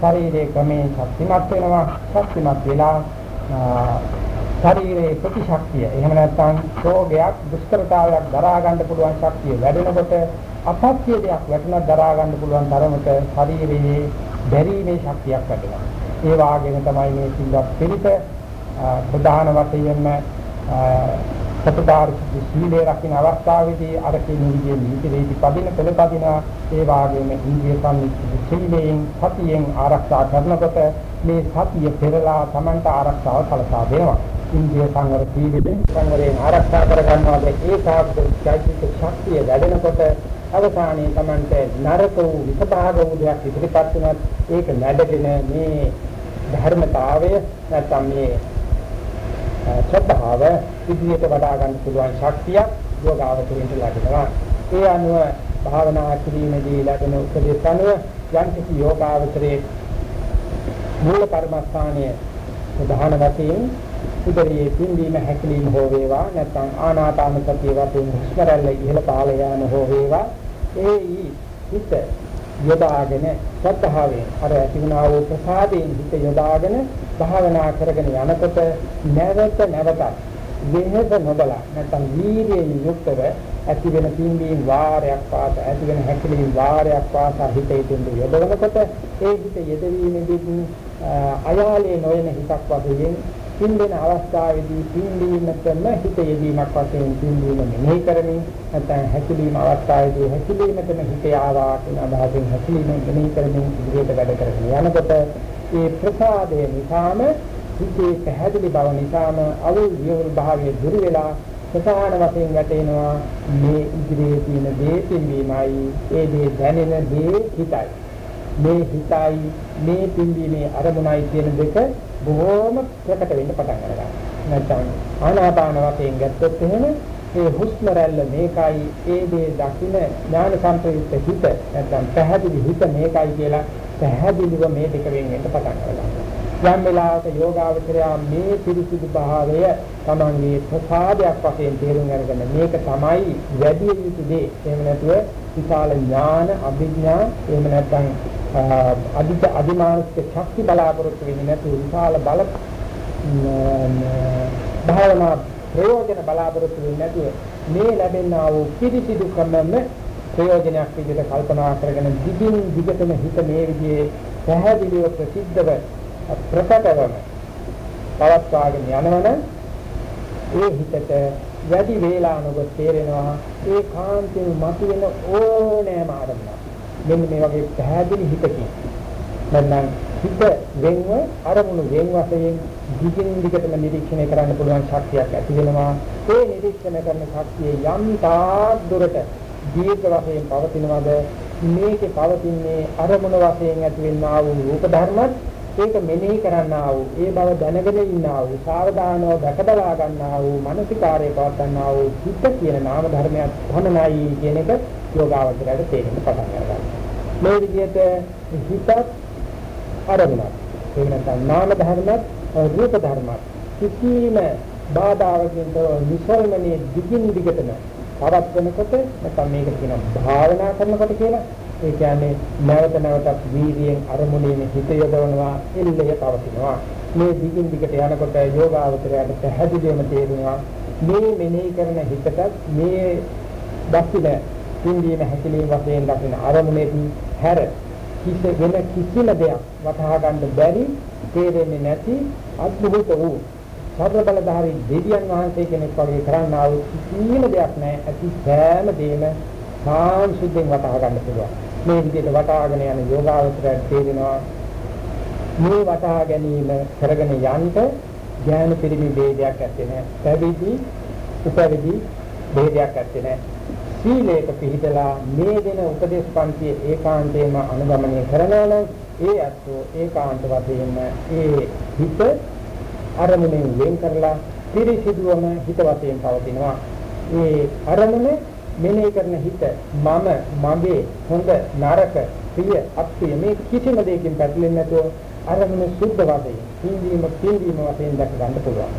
ශරීරයේ ක්‍රමයෙන් ශක්තිමත් වෙනවා. ශක්තිමත් වෙලා ශරීරයේ ප්‍රතිශක්තිය එහෙම නැත්නම් රෝගයක් දුෂ්කරතාවයක් දරා ගන්න පුළුවන් ශක්තිය වැඩෙනකොට අපත්‍ය දෙයක් වැටුණා දරා ගන්න පුළුවන් තරමට ශරීරයේ බැරීමේ ශක්තියක් වැඩෙනවා. ඒ වාගේම තමයි මේ සිල්වත් පිළිප ප්‍රධාන වශයෙන්ම සතරදාර සීලේ රකින්න අවස්ථාවේදී අර කියන විදිහේ නීතිරේදී පදින පෙළපදින ඒ වාගේම ඉන්ද්‍රිය සම්නිච්ච සීලයෙන් සතියෙන් ආරක්ෂා කරනකොට මේ සතිය පෙරලා Tamanta ආරක්ෂාව සලසා දෙනවා. ඉන්ද්‍රිය සංවර සීලෙන් සංවරයෙන් ආරක්ෂා කර ගන්නවාද ඒකාග්‍ර චෛතසික ශක්තිය වැඩෙනකොට අවසානයේ Tamante නරක වූ විසභාග වූ දෙයක් ඉදිරිපත් වුණත් ඒක නැඩගෙන මේ ධර්මතාවය නැත්නම් මේ ශ්‍රද්ධාව ඉදිරියට වඩා ගන්න පුළුවන් ශක්තියක් යෝගාවචරයට ලැබෙනවා. ඒ අනුව භාවනා කිරීමේදී ලැබෙන උපදේශ අනුව යම් කිසි යෝගාවචරයේ මූල කර්මස්ථානයේ ප්‍රධාන වශයෙන් උදරියේ පින්දීම හැකලීම හෝ වේවා නැත්නම් ආනාපාන සතිය වශයෙන් හුස්ම රැල්ල ඉහළ පහළ යාම හෝ වේවා ඒ හිත යොදාගෙන සත්‍තාවෙන් අර ඇතිවනා වූ ප්‍රසාදයෙන් හිත යොදාගෙන භාවනා කරගෙන යනකොට නැවත නැවත වෙනස නොබලා නැත්නම් වීර්යයෙන් යුක්තව ඇති වෙන පින්දීම් වාරයක් පාස ඇති වෙන හැකලීම් වාරයක් පාස හිතේ තුන්ද යොදවනකොට ඒ හිත යෙදවීමේදී අයාලේ නොයන හිතක් වශයෙන් පින්දෙන අවස්ථාවේදී පින්දීමටම හිත යෙදීමක් වශයෙන් පින්දීම මෙනෙහි කරමින් නැත්නම් හැකිලිම අවස්ථාවේදී හැකිලිමටම හිත ආවා කියන අදහසින් හැකිලිම මෙනෙහි කරමින් ඉදිරියට වැඩ කරගෙන යනකොට ඒ ප්‍රසාදයේ නිසාම හිතේ පැහැදිලි බව නිසාම අවුල් විවෘත භාවයේ දුර වෙලා ප්‍රසාහන වශයෙන් වැටෙනවා. මේ ඉදිරියේ තියෙන දේ පින්වීමයි. ඒ දේ දැනෙන දේ හිතයි. මේ හිතයි මේ පින්වීමේ අරමුණයි කියන දෙක බොහෝම ප්‍රකට වෙන්න පටන් ගන්නවා. නැත්නම් ආනාපාන වශයෙන් ගත්තොත් එහෙම ඒ හුස්ම රැල්ල මේකයි ඒ දේ දකින්න ඥාන සම්ප්‍රයුක්ත හිත නැත්නම් පැහැදිලි හිත මේකයි කියලා පැහැදිලිව මේ දෙක වෙන් වෙන්න පටන් ගන්නවා. යම් වෙලාවක යෝගාවචරය මේ පිරිසිදු භාවය තමන්ගේ ප්‍රසාදයක් වශයෙන් තේරුම් අරගෙන මේක තමයි වැඩි යුතු දේ. එහෙම නැතුව විශාල ඥාන අභිඥා එහෙම නැත්නම් අධික අධිමානසික ශක්ති බලාපොරොත්තු වෙන්නේ නැතුව විශාල බල භාවනා ප්‍රයෝජන බලාපොරොත්තු වෙන්නේ නැතුව මේ ලැබෙනා වූ පිරිසිදු ක්‍රමම ප්‍රයෝජනයක් විදිහට කල්පනා කරගෙන දිගින් දිගටම හිත මේ විදිහේ පැහැදිලිව ප්‍රසිද්ධව ප්‍රකටවම පවත්වාගෙන යනවනම් ඒ හිතට වැඩි වේලා නොගොස් තේරෙනවා ඒ කාන්තේ මතුවෙන ඕනෑම ආරම්භයක්. මෙන්න මේ වගේ පැහැදිලි හිතකින්. නැත්නම් හිත වෙන්ව අරමුණු වෙන් වශයෙන් දිගින් දිගටම නිරීක්ෂණය කරන්න පුළුවන් ශක්තියක් ඇති වෙනවා. ඒ නිරීක්ෂණය කරන ශක්තිය යම් තාක් දුරට දීර්ඝ වශයෙන් පවතිනවද? මේකේ පවතින්නේ අරමුණ වශයෙන් ඇති වෙනා වූ රූප ධර්මත් ඒක මෙනෙහි කරන්නා වූ ඒ බව දැනගෙන ඉන්නා වූ සාවධානව දැකබලා ගන්නා වූ මානසිකාරය පවත්න්නා වූ හිත කියන නාම ධර්මයක් පමණයි කියන එක යෝගාවචරයට තේරෙන්න පටන් ගන්නවා. මේ විදිහට හිතත් අරමුණක්. ඒ නැත්නම් නාම ධර්මත් රූප ධර්මත් කිසිම බාධාවකින් තොර නිසල්මනේ දිගින් දිගටම පවත්වනකොට නැත්නම් මේක කියන භාවනා කරනකොට කියලා. ඒ කියන්නේ නැවත නැවතත් වීර්යයෙන් අරමුණේ හිත යොදවනවා එල්ලය පවතිනවා. මේ දිගින් දිගට යනකොට යෝගාවචරයට පැහැදිලිවම තේරෙනවා මේ මෙනෙහි කරන හිතට මේ දක්ෂින පින්දීම හැකිලීම වශයෙන් දකින අරමුණෙහි හැර කිසිගෙන කිසිම දෙයක් වටහා ගන්න බැරි තේරෙන්නේ නැති අද්භූත වූ සතර බලධාරී දෙවියන් වහන්සේ කෙනෙක් වගේ කරන්න ආව කිසිම දෙයක් නැහැ. ඇති සෑම දෙයක්ම සාංශුද්ධෙන් වටහා ගන්න පුළුවන්. මේ විදිහට වටහාගෙන යන යෝගාවචරයට තේරෙනවා මේ වටහා ගැනීම කරගෙන යන්න ඥාන පිරිමි ભેදයක් ඇත්තේ නැහැ. පැවිදි උපවිදි ભેදයක් ඇත්තේ නැහැ. සීලයක පිළිදලා මේ දෙන උපදේශ පන්ති ඒකාන්තයෙන්ම අනුගමනය කරනවා නම් ඒ අත්ෝ ඒකාන්ත වශයෙන්ම ඒ හිත අරමුණෙන් වෙන් කරලා පිරිසිදුවම හිත වශයෙන් පවතිනවා. ඒ අරමුණ මෙනෙහි කරන හිත මම මගේ හොඳ නරක ප්‍රිය අප්‍රිය මේ කිසිම දෙයකින් පැටලෙන්නේ නැතුව අරමුණ සුද්ධ වශයෙන් හිඳීම පිළිවීම වශයෙන් දැක ගන්න පුළුවන්.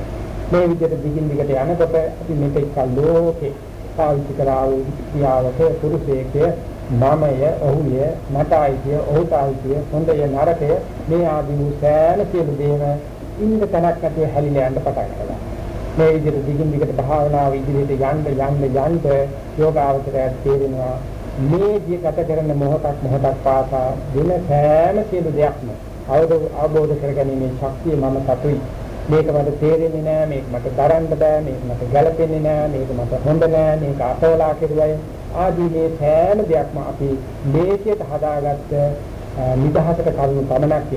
මේ විදිහට දිගින් දිගට යනකොට අපි මේක ලෝකේ පාවිච්චි කරා වූ ක්‍රියාවක පුරුෂයෙක් මමය ඔහුය මට අයිතිය ඔහුට අයිතිය හොඳය නරකය මේ ආදී වූ සෑම සියලු දේම ඉන්න තැනක් නැතුව හැලිලා යන්න පටන් ගන්නවා. මේ විදිහට දිගින් දිගට භාවනාව ඉදිරියට යන්න යන්න යන්න යෝගාවචරය තේරෙනවා මේ ජී ගත කරන මොහොතක් මොහොතක් පාසා දින සෑම සියලු දෙයක්ම අවබෝධ කරගැනීමේ ශක්තිය මම සතුයි මේක මට තේරෙන්නේ නෑ මේක මට දරන්න බෑ මේක මට ගැළපෙන්නේ නෑ මේක මට හොඳ නෑ මේක අපවලා කෙරුවයි. ආදී මේ සෑම දෙයක්ම අපි මේකයට හදාගත්ත නිදහසට කරුණු පමණක්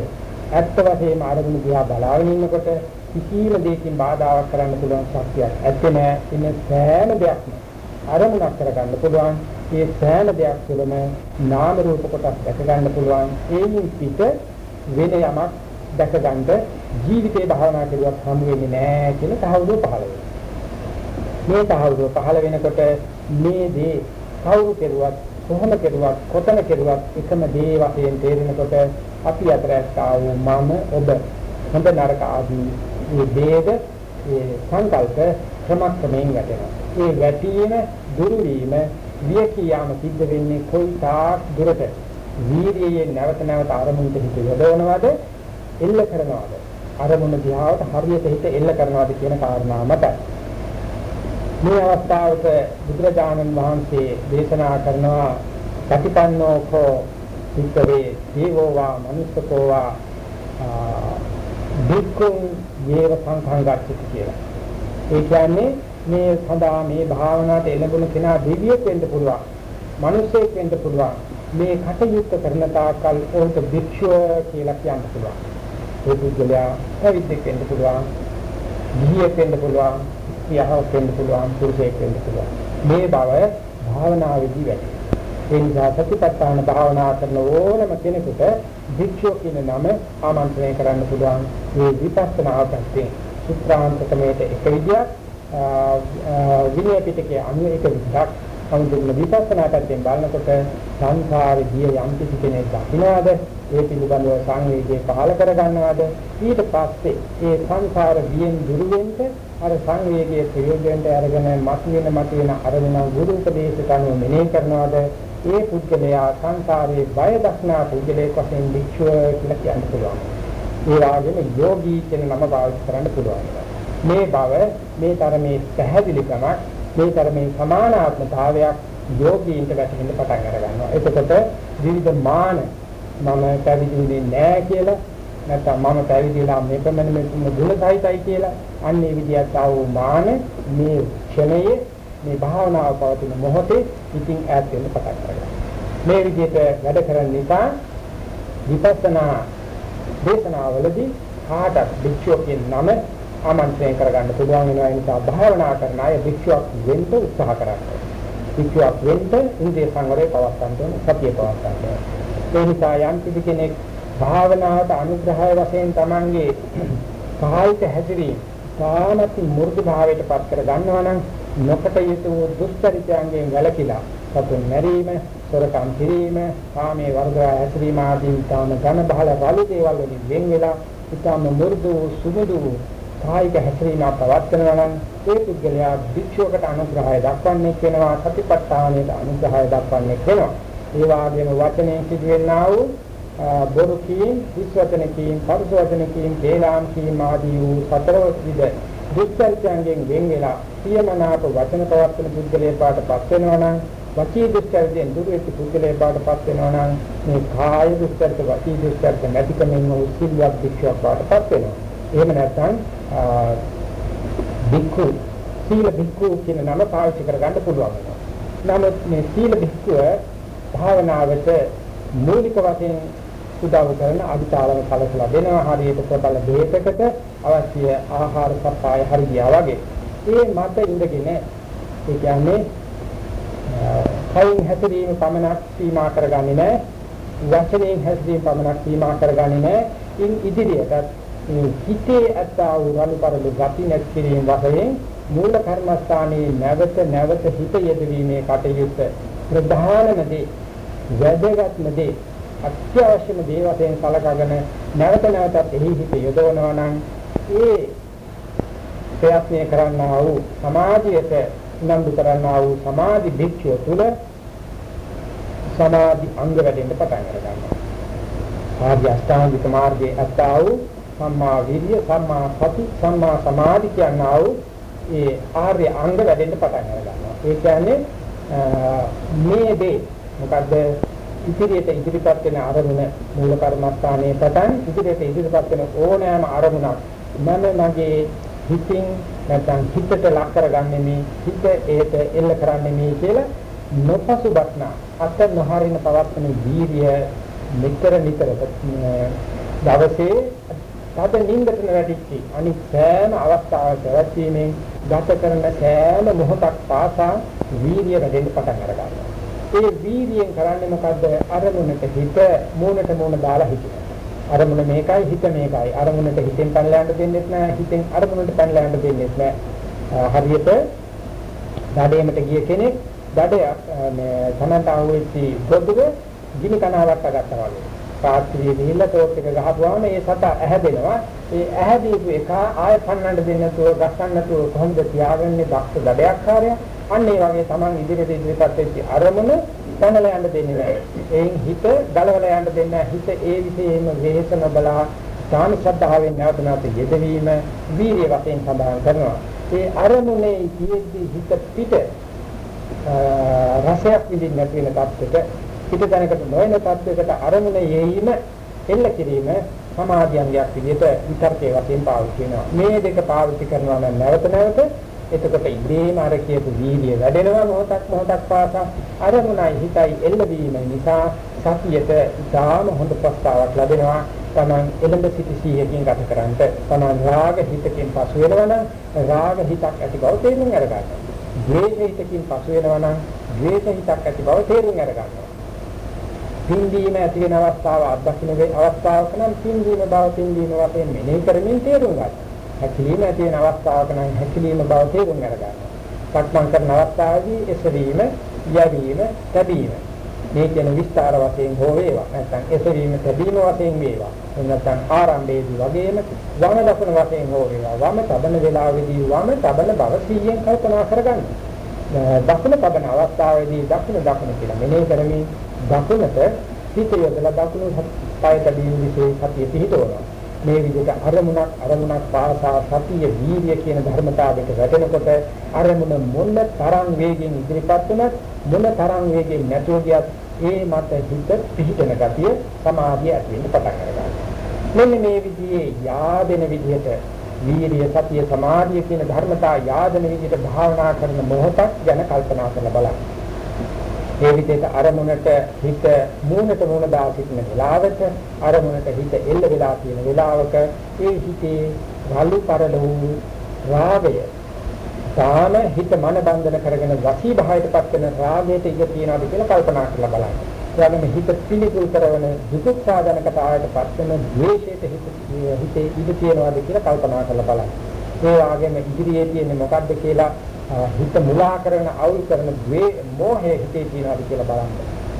ඇත්ත වශයෙන්ම අරමුණු දිහා බලාගෙන ඉන්නකොට කිසිම දෙයකින් බාධාවක් කරන්න පුළුවන් ශක්තියක් ඇත්තේ නෑ. ඉන්න සෑම දෙයක්ම අරමුණක් කරගන්න පුළුවන්. ඒ සෑම දෙයක් තුළම නාම රූප කොටස් දැක ගන්න පුළුවන්. ඒකින් පිට වෙන යමක් දැක ගන්න ජීවිතේ භාවනා කරුවත් හම් වෙන්නේ නැහැ කියන තහවුරුව පහළ වෙනවා. මේ තහවුරුව පහළ වෙනකොට මේ දේ කවුරු කෙරුවත් කොහොම කෙරුවත් කොතන කෙරුවත් එකම දේ වශයෙන් තේරෙනකොට අපි අතර ඇත්තා වූ මම ඔබ හොඳ නරක ආදී මේ ભેද ඒ සංකල්ප ක්‍රමක්‍රමයෙන් වැටෙනවා. ඒ වැටීම දුරු වීම වියකියාම සිද්ධ වෙන්නේ කොයි තාක් දුරට වීර්යයෙන් නැවත නැවත ආරමුණට හිත යොදවනවද එල්ල කරනවද අරමුණ දිහාවට හරියට හිත එල්ල කරනවාද කියන කාරණා මත මේ අවස්ථාවට බුදුරජාණන් වහන්සේ දේශනා කරනවා ප්‍රතිපන්නෝ කෝ පිටවේ දේවෝ වා මනුස්සකෝ වා දුක්ඛං යේව සංඛංගච්ඡති කියලා. ඒ කියන්නේ මේ සදා මේ භාවනාවට එළඹුණ කෙනා දෙවියෙක් වෙන්න පුළුවන්. මිනිසෙක් වෙන්න පුළුවන්. මේ කටයුත්ත කරන තාක්කල් ඔහුට භික්ෂුව කියලා කියන්න පුළුවන්. ඒ පුද්ගලයා පැවිද්දෙක් වෙන්න පුළුවන්, ගිහියෙක් වෙන්න පුළුවන්, ස්ත්‍රියක් වෙන්න පුළුවන්, පුරුෂයෙක් වෙන්න පුළුවන්. මේ බව භාවනාවේදී වැටේ. ඒ නිසා සතිපට්ඨාන භාවනා කරන ඕනම කෙනෙකුට භික්ෂුව කියන නම ආමන්ත්‍රණය කරන්න පුළුවන්. මේ විපස්සනා පැත්තේ සුත්‍රාන්තකමේට එක විදියක් විනය පිටකයේ අන්‍ය එක විදිහක් සමුදුන විපස්සනා පැත්තෙන් බලනකොට සංසාරේ ගිය යම් කිසි කෙනෙක් දකින්නවාද ඒ පිළිබඳව සංවේගය පහළ කර ගන්නවාද ඊට පස්සේ ඒ සංසාර වියෙන් දුරු වෙන්න අර සංවේගයේ ප්‍රයෝජනට අරගෙන මතුවෙන මතුවෙන අරමුණ ගුරු උපදේශ කනුව මෙනෙහි කරනවාද? ඒ පුද්ගලයා සංසාරයේ බය දක්නා පුද්ගලයෙක් වශයෙන් වික්ෂුව කියලා කියන්න පුළුවන්. ඒ වගේම යෝගී කියන නම පාවිච්චි කරන්න පුළුවන්. මේ බව මේ තරමේ පැහැදිලිකමක් මේ තරමේ සමානාත්මතාවයක් යෝගීන්ට වැටහෙන්න පටන් අර ගන්නවා. එතකොට විවිධ මාන මම පැවිදිුනේ නෑ කියලා නැත්නම් මම පැවිදිලා මේ ප්‍රමණ මේ ගුණසහිතයි කියලා අන්නේ විදියට ආව මාන මේ ක්ෂණයේ මේ භාවනාව පවතින මොහොතේ ඉතින් ඈත් වෙන්න පටන් ගන්නවා. මේ විදිහට වැඩ කරන නිසා විපස්සනා දේශනාවලදී කාටත් භික්ෂුව කියන නම ආමන්ත්‍රණය කරගන්න පුළුවන් වෙනවා ඒ නිසා භාවනා කරන අය භික්ෂුවක් වෙන්න උත්සාහ කරනවා. භික්ෂුවක් වෙන්න ඉන්ද්‍රිය සංවරය පවත්වා ගන්න සතිය පවත්වා ගන්න. ඒ නිසා යම් කිසි කෙනෙක් භාවනාවට අනුග්‍රහය වශයෙන් Tamange කායික හැසිරීම තාමත් මූර්ති භාවයට පත් කර ගන්නවා නම් නොකට යුතු දුස්තරිතයන්ගෙන් වැළකීලා සතුන් මැරීම, සොරකම් කිරීම, කාමයේ වර්ධව හැසිරීම ආදී තාම ඝන බහල රළු දේවල් වලින් වෙන් වෙලා ඊටම මෘදු සුමුදු කායික හැසිරීම පවත්වනවා නම් ඒ පුද්ගලයා භික්ෂුවකට අනුග්‍රහය දක්වන්නේ වෙනවා සතිපට්ඨානයට අනුග්‍රහය දක්වන්නේ වෙනවා ඒ වගේම වචනයෙන් සිදුවෙනා වූ බොරු කීම්, හිස් වචන කීම්, පරුස වචන කීම්, දේලාම් කීම් ආදී වූ සතරව විද දුස්චර්යයන්ගෙන් වෙන් වෙලා සියමනාප වචන පවත්වන පුද්ගලයා පාටපත් වෙනවා නම් වචී දුස්චර්යෙන් දුර වෙච්ච පුද්ගලයා පාටපත් වෙනවා නම් මේ කාය දුස්චර්ය වචී දුස්චර්ය නැතිකමින් වූ සිල්වත් භික්ෂුවක් පාටපත් වෙනවා. එහෙම නැත්නම් භික්ඛු සීල භික්ඛු කියන නම පාවිච්චි කරගන්න පුළුවන්. නමුත් මේ සීල භික්ඛුව භාවනාවට මූලික වශයෙන් උදව් කරන අදිතාලම කලසලා දෙනවා හරියට ප්‍රබල බෙහෙතකට අවශ්‍ය ආහාර සප්පාය හරියා වගේ. ඒ මත ඉඳගෙන ඒ කියන්නේ කයින් හැසිරීම පමණක් සීමා කරගන්නේ නැහැ. වචනයෙන් හැසිරීම පමණක් සීමා කරගන්නේ නැහැ. ඉන් ඉදිරියටත් මේ හිතේ ඇත්තා වූ රණුපරළු ගති නැති කිරීම වශයෙන් මූල කර්මස්ථානයේ නැවත නැවත හිත යෙදවීමේ කටයුත්ත ප්‍රධානම දේ වැදගත්ම දේ අත්‍යවශ්‍යම දේ වශයෙන් කලකගෙන නැවත නැවතත් එහි හිත යොදවනවා නම් ඒ ප්‍රයත්නය කරන්නා වූ සමාධියට උනන්දු කරන්නා වූ සමාධි භික්ෂුව තුළ සමාධි අංග වැඩෙන්න පටන් ගන්නවා. ආර්ය අෂ්ටාංගික මාර්ගයේ අත්තා වූ සම්මා විරිය, සම්මා සති, සම්මා සමාධි කියනා වූ ඒ ආර්ය අංග වැඩෙන්න පටන් ගන්නවා. ඒ කියන්නේ මේ දේ මොකද්ද ඉදිරියට ඉදිරිපත් වෙන අරමුණ මූල කර්මස්ථානයේ පටන් ඉදිරියට ඉදිරිපත් වෙන ඕනෑම අරමුණක් මම මගේ හිතින් නැත්නම් හිතට ලක් කරගන්නේ මේ හිත ඒට එල්ල කරන්නේ මේ කියලා නොපසුබත්න අත නොහරින පවත්වන වීර්ය නිතර නිතර දවසේ තද නින්දට වැටිච්චි අනිත් සෑම අවස්ථාවක වැටීමෙන් ගත කරන සෑම මොහොතක් පාසා වීර්ය වැඩෙන්න පටන් අරගන්නවා. ඒ වීර්යයෙන් කරන්නේ මොකද්ද? අරමුණට හිත මූණට මූණ දාලා හිතනවා. අරමුණ මේකයි හිත මේකයි. අරමුණට හිතෙන් පැනලා යන්න දෙන්නෙත් නෑ. හිතෙන් අරමුණට පැනලා යන්න දෙන්නෙත් නෑ. හරියට දඩේමට ගිය කෙනෙක් දඩයක් මේ තමන්ට ආවෙච්චි පොදුක ගිනි කනාවක් අගත්තා වගේ. රාත්‍රියේ ගිහිල්ලා ටෝප් එක ගහපුවාම ඒ සතා ඇහැදෙනවා. ඒ ඇහැදීපු එක ආය පන්නන්න දෙන්නේ නැතුව ගස්සන්න නැතුව කොහොමද තියාගන්නේ දක්ෂ දඩයක්කාරයා? අන්න ඒ වගේ Taman ඉදිරියට ඉදිරියපත් වෙච්ච අරමුණ පැනලා යන්න දෙන්නේ නැහැ. එයින් හිත ගලවලා යන්න දෙන්නේ නැහැ. හිත ඒ විශේෂයෙන්ම වේසන බලා ඥාන ශ්‍රද්ධාවෙන් නැවත නැවත යෙදවීම වීර්ය වශයෙන් සඳහන් කරනවා. ඒ අරමුණේ යෙදී හිත පිට රසයක් විඳින්න නැති වෙන තත්ත්වයක පිට දැනකට නොවන තත්ත්වයකට අරමුණ යෙීම එල්ල කිරීම සමාධියංගයක් විදිහට විතර්කයේ වශයෙන් පාවිච්චි වෙනවා. මේ දෙක පාවිච්චි කරනවා නම් නැවත නැවත එතකොට ඉබේම අර කියපු වීර්ය වැඩෙනවා මොහොතක් මොහොතක් පාසා අරමුණයි හිතයි එල්ලවීම නිසා සතියට ඉතාම හොඳ ප්‍රස්තාවක් ලැබෙනවා තමන් එළඹ සිටි සිහියකින් ගත කරන්ට තමන් රාග හිතකින් පසු වෙනවා නම් රාග හිතක් ඇති බව තේරුම් අරගන්න. ද්වේෂ හිතකින් පසු වෙනවා නම් ද්වේෂ හිතක් ඇති බව තේරුම් අරගන්න. පින්දීම ඇති වෙන අවස්ථාව අත්දකින්න වේ අවස්ථාවක නම් පින්දීම බව පින්දීම වශයෙන් මෙනෙහි කරමින් තේරුම් ගන්න. හැකිලිම ඇති වෙන අවස්ථාවක නම් හැකිලිම බව තේරුම් අරගන්න. සක්මන් කරන අවස්ථාවේදී එසවීම, යවීම, තැබීම මේ කියන විස්තර වශයෙන් හෝ වේවා නැත්නම් එසවීම තැබීම වශයෙන් වේවා නැත්නම් ආරම්භයේදී වගේම වම දකුණ වශයෙන් හෝ වේවා වම තබන වේලාවේදී වම තබන බව සිහියෙන් කල්පනා කරගන්න. දකුණ තබන අවස්ථාවේදී දකුණ දකුණ කියලා මෙනෙහි කරමින් දකුණට හිත යොදලා දකුණු පය තැබීම විශේෂ සතිය පිහිටවනවා. මේ විදිහට අරමුණක් අරමුණක් පාසා සතිය වීර්ය කියන ධර්මතාවයකට වැටෙනකොට අරමුණ මොන තරම් වේගෙන් ඉදිරිපත් වුණත් මොන තරම් වේගෙන් නැතුව ගියත් ඒ මත හිත පිහිටන ගතිය සමාධිය ඇති වෙන්න පටන් ගන්නවා. මෙන්න මේ විදිහේ yaadෙන විදිහට වීර්ය සතිය සමාධිය කියන ධර්මතා yaadෙන විදිහට භාවනා කරන මොහොතක් ගැන කල්පනා කරලා බලන්න. ඒ විදිහට අරමුණට හිත මූණට මූණ දා සිටින වෙලාවට අරමුණට හිත එල්ල වෙලා තියෙන වෙලාවක ඒ හිතේ රළු පරල වූ රාගය තාම හිත මන බන්ධන කරගෙන වසී භාවයටපත් වෙන රාගයට ඉඳ තියනවාද කියලා කල්පනා කරලා බලන්න. එයාගෙන හිත පිළිකුල් කරන දුක් සාධනකට ආයතපත් වෙන ද්වේෂයට හිත හිතේ ඉඳ තියනවාද කියලා කල්පනා කරලා බලන්න. ඒ වගේම ඉදිරියේ තියෙන්නේ මොකද්ද කියලා හිත මුලා කරන අවුල් කරන ද්වේ මෝහය හිතේ තියනවාද කියලා බලන්න.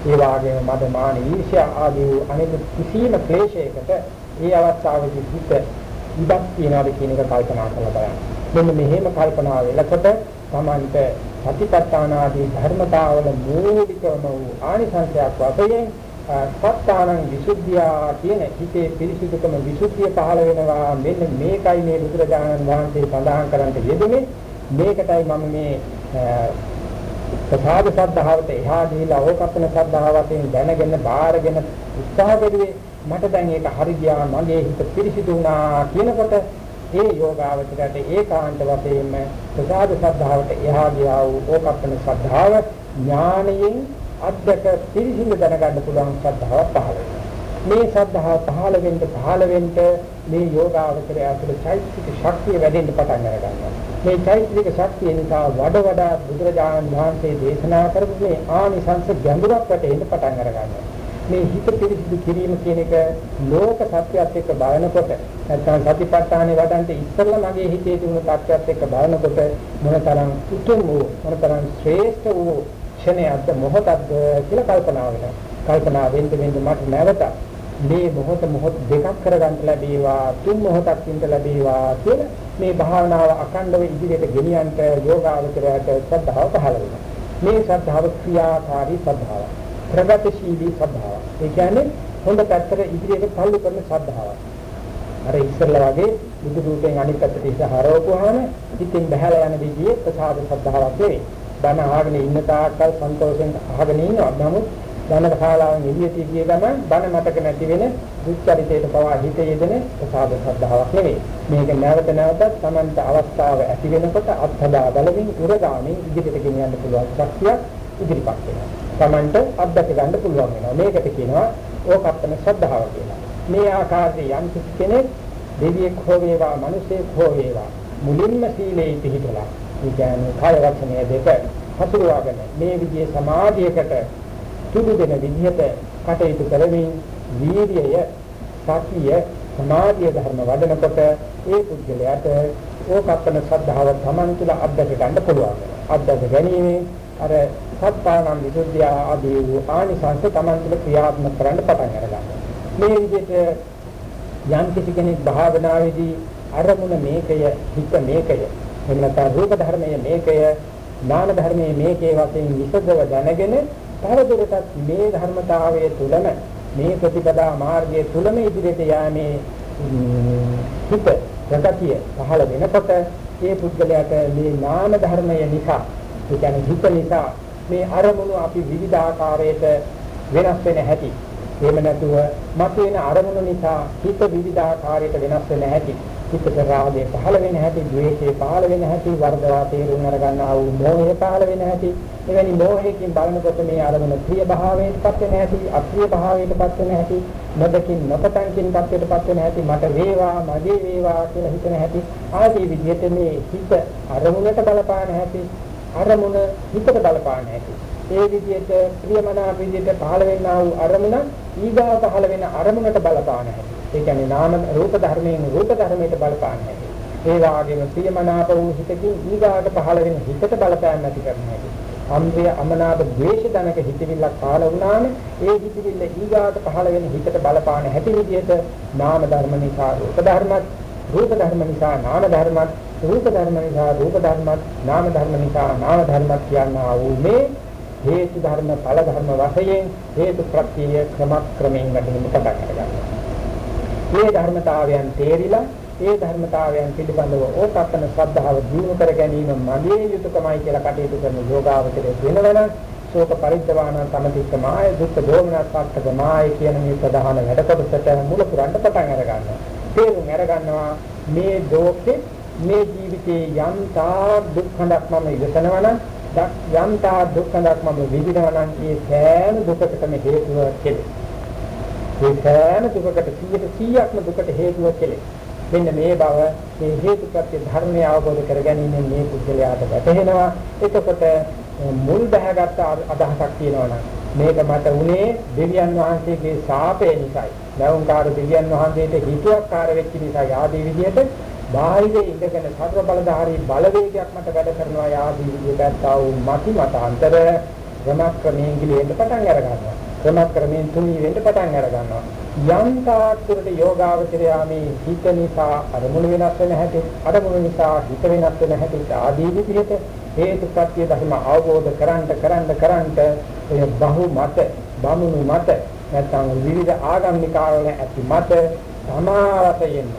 ඒ වගේම මද මාන ඊර්ෂ්‍යා ආදී අනෙක් කිසිම ක්ලේශයකට ඒ අවස්ථාවේදී හිත ඉඩක් තියනවාද කියන එක කල්පනා කරලා බලන්න. මෙන්න මෙහෙම කල්පනා වෙනකොට තමන්ට සතිපට්ඨාන ආදී ධර්මතාවල මූලිකම වූ ආනිසංසයක් වශයෙන් සත්තානං විසුද්ධිය කියන හිතේ පිරිසිදුකම විසුද්ධිය පහළ වෙනවා මෙන්න මේකයි මේ බුදුරජාණන් වහන්සේ සඳහන් කරන්න යෙදුනේ මේකටයි මම මේ ප්‍රසාද ශ්‍රද්ධාවට එහා ගිහිලා ඕකප්පන ශ්‍රද්ධාවයෙන් දැනගෙන බාරගෙන උත්සාහ කෙරුවේ මට දැන් ඒක හරි ගියා මගේ හිත පිරිසිදු වුණා කියනකොට ඒ යෝගාවචරයට ඒකාන්ත වශයෙන්ම ප්‍රසාද ශ්‍රද්ධාවට එහා ගියා වූ ඕකප්පන ශ්‍රද්ධාව ඥානයෙන් අධ්‍යක පිරිසිදු දැනගන්න පුළුවන් ශ්‍රද්ධාව පහළ මේ ශ්‍රද්ධාව පහළ වෙන්න පහළ වෙන්න මේ යෝගාවචරය ඇතුළේ චෛතසික ශක්තිය වැඩෙන්න පටන් ගන්නවා මේ චෛත්‍යික ශක්තිය නිසා වඩ වඩා බුදුරජාණන් වහන්සේ දේශනා කරපු මේ ආනිසංස ගැඹුරක් වටේට පටන් අර ගන්නවා. මේ හිත පිරිසිදු කිරීම කියන එක ලෝක සත්‍යයත් එක්ක බලනකොට නැත්නම් සතිපට්ඨානෙ වඩන්ට ඉස්සෙල්ලා මගේ හිතේ තිබුණු තත්ත්වයක් එක්ක බලනකොට මොනතරම් උතුම් වූ මොනතරම් ශ්‍රේෂ්ඨ වූ ක්ෂණයක්ද මොහොතක්ද කියලා කල්පනා වෙනවා. කල්පනා වෙන්න වෙන්න මට නැවත මේ මොහොත මොහොත දෙකක් කරගන්න ලැබේවා තුන් මොහොතක් ඉඳ ලැබේවා කියලා මේ භාවනාව අකණ්ඩව ඉදිරියට ගෙනියන්නට යෝගාවචරයට ශ්‍රද්ධාව පහළ වෙනවා. මේ ශ්‍රද්ධාව ක්‍රියාකාරී ශ්‍රද්ධාවක්. ප්‍රගතිශීලී ශ්‍රද්ධාවක්. ඒ කියන්නේ හොඳ පැත්තට ඉදිරියට තල්ලු කරන ශ්‍රද්ධාවක්. අර ඉස්සෙල්ලා වගේ බුදු රූපයෙන් අනිත් පැත්තට ඉස්ස හරවපුවාම හිතින් බහැලා යන විදිහේ ප්‍රසාද ශ්‍රද්ධාවක් නෙවෙයි. බණ අහගෙන ඉන්න තාක්කල් සන්තෝෂෙන් අහගෙන ඉන්නවා. නමුත් බණ කාලාවෙන් එළියට ගිය ගමන් බණ මතක නැති වෙන දුක්චරිතයට පවා හිත යෙදෙන ප්‍රසාද ශ්‍රද්ධාවක් නෙවෙයි. මේක නැවත නැවතත් Tamanta අවස්ථාව ඇති වෙනකොට අත්හදා බලමින් උරගාමින් ඉදිරියට ගෙනියන්න පුළුවන් ශක්තියක් ඉදිරිපත් වෙනවා. Tamanට අත්දැක ගන්න පුළුවන් වෙනවා. මේකට කියනවා ඕකප්පන ශ්‍රද්ධාව කියලා. මේ ආකාරයේ යම් කෙනෙක් දෙවියෙක් හෝ වේවා මිනිසෙක් හෝ වේවා මුලින්ම සීලේ පිහිටලා ඒ කියන්නේ කාය වචනය දෙක හසුරුවාගෙන මේ විදිහේ සමාධියකට තුඩු දෙන විදිහට කටයුතු කරමින් වීර්යය සතිය සමාධිය ධර්ම වඩනකොට ඒ පුද්ගලයාට ඕකප්පන ශ්‍රද්ධාව තමන් තුළ අත්දැක ගන්න පුළුවන්. අත්දැක ගැනීම අර සත්තානම් විසුද්ධිය ආදී වූ ආනිසංස Taman තුළ ක්‍රියාත්මක කරන්න පටන් අරගන්නවා. මේ විදිහට යම් කිසි කෙනෙක් භාවනාවේදී අරමුණ මේකය, හිත මේකය, එහෙම නැත්නම් රූප ධර්මයේ මේකය, නාම ධර්මයේ මේකේ වශයෙන් විසදව දැනගෙන තවදුරටත් මේ ධර්මතාවයේ තුලම මේ ප්‍රතිපදා මාර්ගයේ තුලම ඉදිරියට යෑමේ හිත ප්‍රගතිය පහළ වෙනකොට ඒ පුද්ගලයාට මේ නාම ධර්මය නිසා ඒ කියන්නේ හිත නිසා මේ අරමුණු අපි විවිධ ආකාරයට වෙනස් වෙන හැටි. එහෙම නැතුව මතුවෙන අරමුණු නිසා හිත විවිධ ආකාරයට වෙනස් වෙන හැටි. හිතට රාගය පහළ වෙන හැටි, ද්වේෂය පහළ වෙන හැටි, වර්ධවා තේරුම් අරගන්නා වූ මෝහය පහළ වෙන හැටි. එවැනි මෝහයෙන් බලනකොට මේ අරමුණ ප්‍රිය භාවයටපත් වෙන හැටි, අප්‍රිය භාවයටපත් වෙන හැටි, නොදකින් නොපතන්කින් පත්වයටපත් වෙන හැටි, මට වේවා, මගේ වේවා කියලා හිතන හැටි. ආදී විදිහට මේ හිත අරමුණට බලපාන හැටි අරමුණ හිතට බලපාන හැටි. ඒ විදිහට ප්‍රියමනාප විදිහට පහළ වෙනා වූ අරමුණ ඊගා පහළ වෙන අරමුණට බලපාන හැටි. ඒ කියන්නේ නාම රූප ධර්මයෙන් රූප ධර්මයට බලපාන හැටි. ඒ වාගේම ප්‍රියමනාප වූ හිතකින් ඊගාට පහළ වෙන හිතට බලපෑම් නැති කරන හැටි. අම්රිය අමනාප ද්වේෂ ධනක හිතවිල්ලක් පහළ වුණාම ඒ හිතවිල්ල ඊගාට පහළ වෙන හිතට බලපාන හැටි විදිහට නාම ධර්ම නිසා රූප ධර්මත් රූප ධර්ම නිසා නාම ධර්මත් රූප ධර්ම නිසා රූප ධර්මත් නාම ධර්ම නිසා නාම ධර්මත් කියනවා වූ මේ හේතු ධර්ම ඵල ධර්ම වශයෙන් හේතු ප්‍රත්‍යය ක්‍රම ක්‍රමයෙන් ගැටෙන්න පටන් ගන්නවා. මේ ධර්මතාවයන් තේරිලා ඒ ධර්මතාවයන් පිළිබඳව ඕකප්පන ශ්‍රද්ධාව දිනු කර ගැනීම මගේ යුතුයකමයි කියලා කටයුතු කරන යෝගාවචරයේ වෙනවනම් ශෝක පරිද්දවාන සමතික්කමාය දුක්ඛ දෝමනස්සක්කමාය කියන මේ ප්‍රධාන වැඩ කොටසට මුල පුරන්න පටන් අර ගන්නවා. තේරුම් අර ගන්නවා මේ දෝෂේ මේ ජීවිතේ යම් තා දුක්ඛඳක් මම ඉවසනවා නම් යම් තා දුක්ඛඳක් මම විඳිනවා නම් ඒ සෑම දුකකටම හේතුව කෙලෙස්. ඒ සෑම දුකකට 100%ක්ම දුකට හේතුව කෙලෙස්. මෙන්න මේ බව මේ හේතුපත්‍ය ධර්මය අවබෝධ කරගැනීමෙන් මේ පුද්ගලයාට වැටහෙනවා. එතකොට මුල් බහගත් අදහසක් තියෙනවා මේක මට උනේ දෙවියන් වහන්සේගේ ශාපය නිසායි. නවුන්කාර දෙවියන් වහන්සේට හිතුවක්කාර වෙච්ච නිසා ආදී විදිහට බාහිරේ ඉඳගෙන සතර බලධාරී බලවේගයක් මත වැඩ කරනවා යාදී විදිහට ආව මති මතාන්තර ක්‍රමක්‍රමයෙන් ගිලෙන්න පටන් අර ගන්නවා ක්‍රමක්‍රමයෙන් තුනී වෙන්න පටන් අර ගන්නවා යම් තාක්ෂරට යෝගාවචරයා මේ හිත නිසා අරමුණු වෙනස් වෙන හැටි අරමුණු නිසා හිත වෙනස් වෙන හැටි ආදී විදිහට හේතු ප්‍රත්‍ය ධර්ම අවබෝධ කරන්ට කරන්ට කරන්ට ඒ බහු මත බමුණු මත නැත්නම් විවිධ ආගම්නිකාවල ඇති මත සමාවතයෙන්ම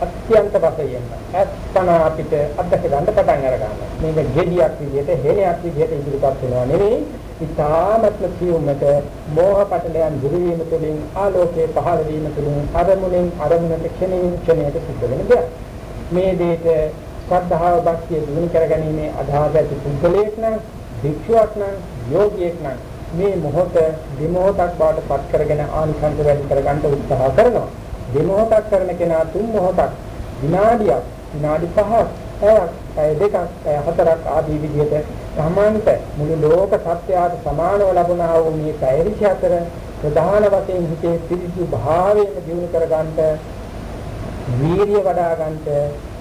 අත්‍යන්ත වශයෙන් අස්පන අපිට අධ්‍යක් ගන්න පටන් අර ගන්නවා. මේක gediyak විදිහට හේනයක් විදිහට ඉදිරිපත් වෙනවා නෙවෙයි. ඉතාමත්ම සියුම්මට මෝහ පටලයන් දුරු වීම තුළින් ආලෝකයේ පහළ වීම තුළින් අරමුණෙන් අරමුණට ක්ෂණයෙන් ක්ෂණයට සිද්ධ වෙන දෙයක්. මේ දෙයට ශ්‍රද්ධාව භක්තිය දිනු කරගැනීමේ අදහස ඇති පුද්ගලයෙක් නම් භික්ෂුවක් නම් යෝගියෙක් නම් මේ මොහොත විමෝහයක් බවට පත් කරගෙන ආනිසංස වැඩි කරගන්න උත්සාහ කරනවා. දෙමොහොතක් කරන කෙනා තුන් මොහොතක් විනාඩියක් විනාඩි 5ක් පැයක් පැය දෙකක් පැය හතරක් ආදී විදිහට සමානත මුළු ලෝක සත්‍යයට සමානව ලැබුණා වූ මේ පැය 24 ප්‍රධාන වශයෙන් හිතේ පිරිසු භාවයෙන් දිනු කරගන්නට වීර්ය වඩා ගන්නට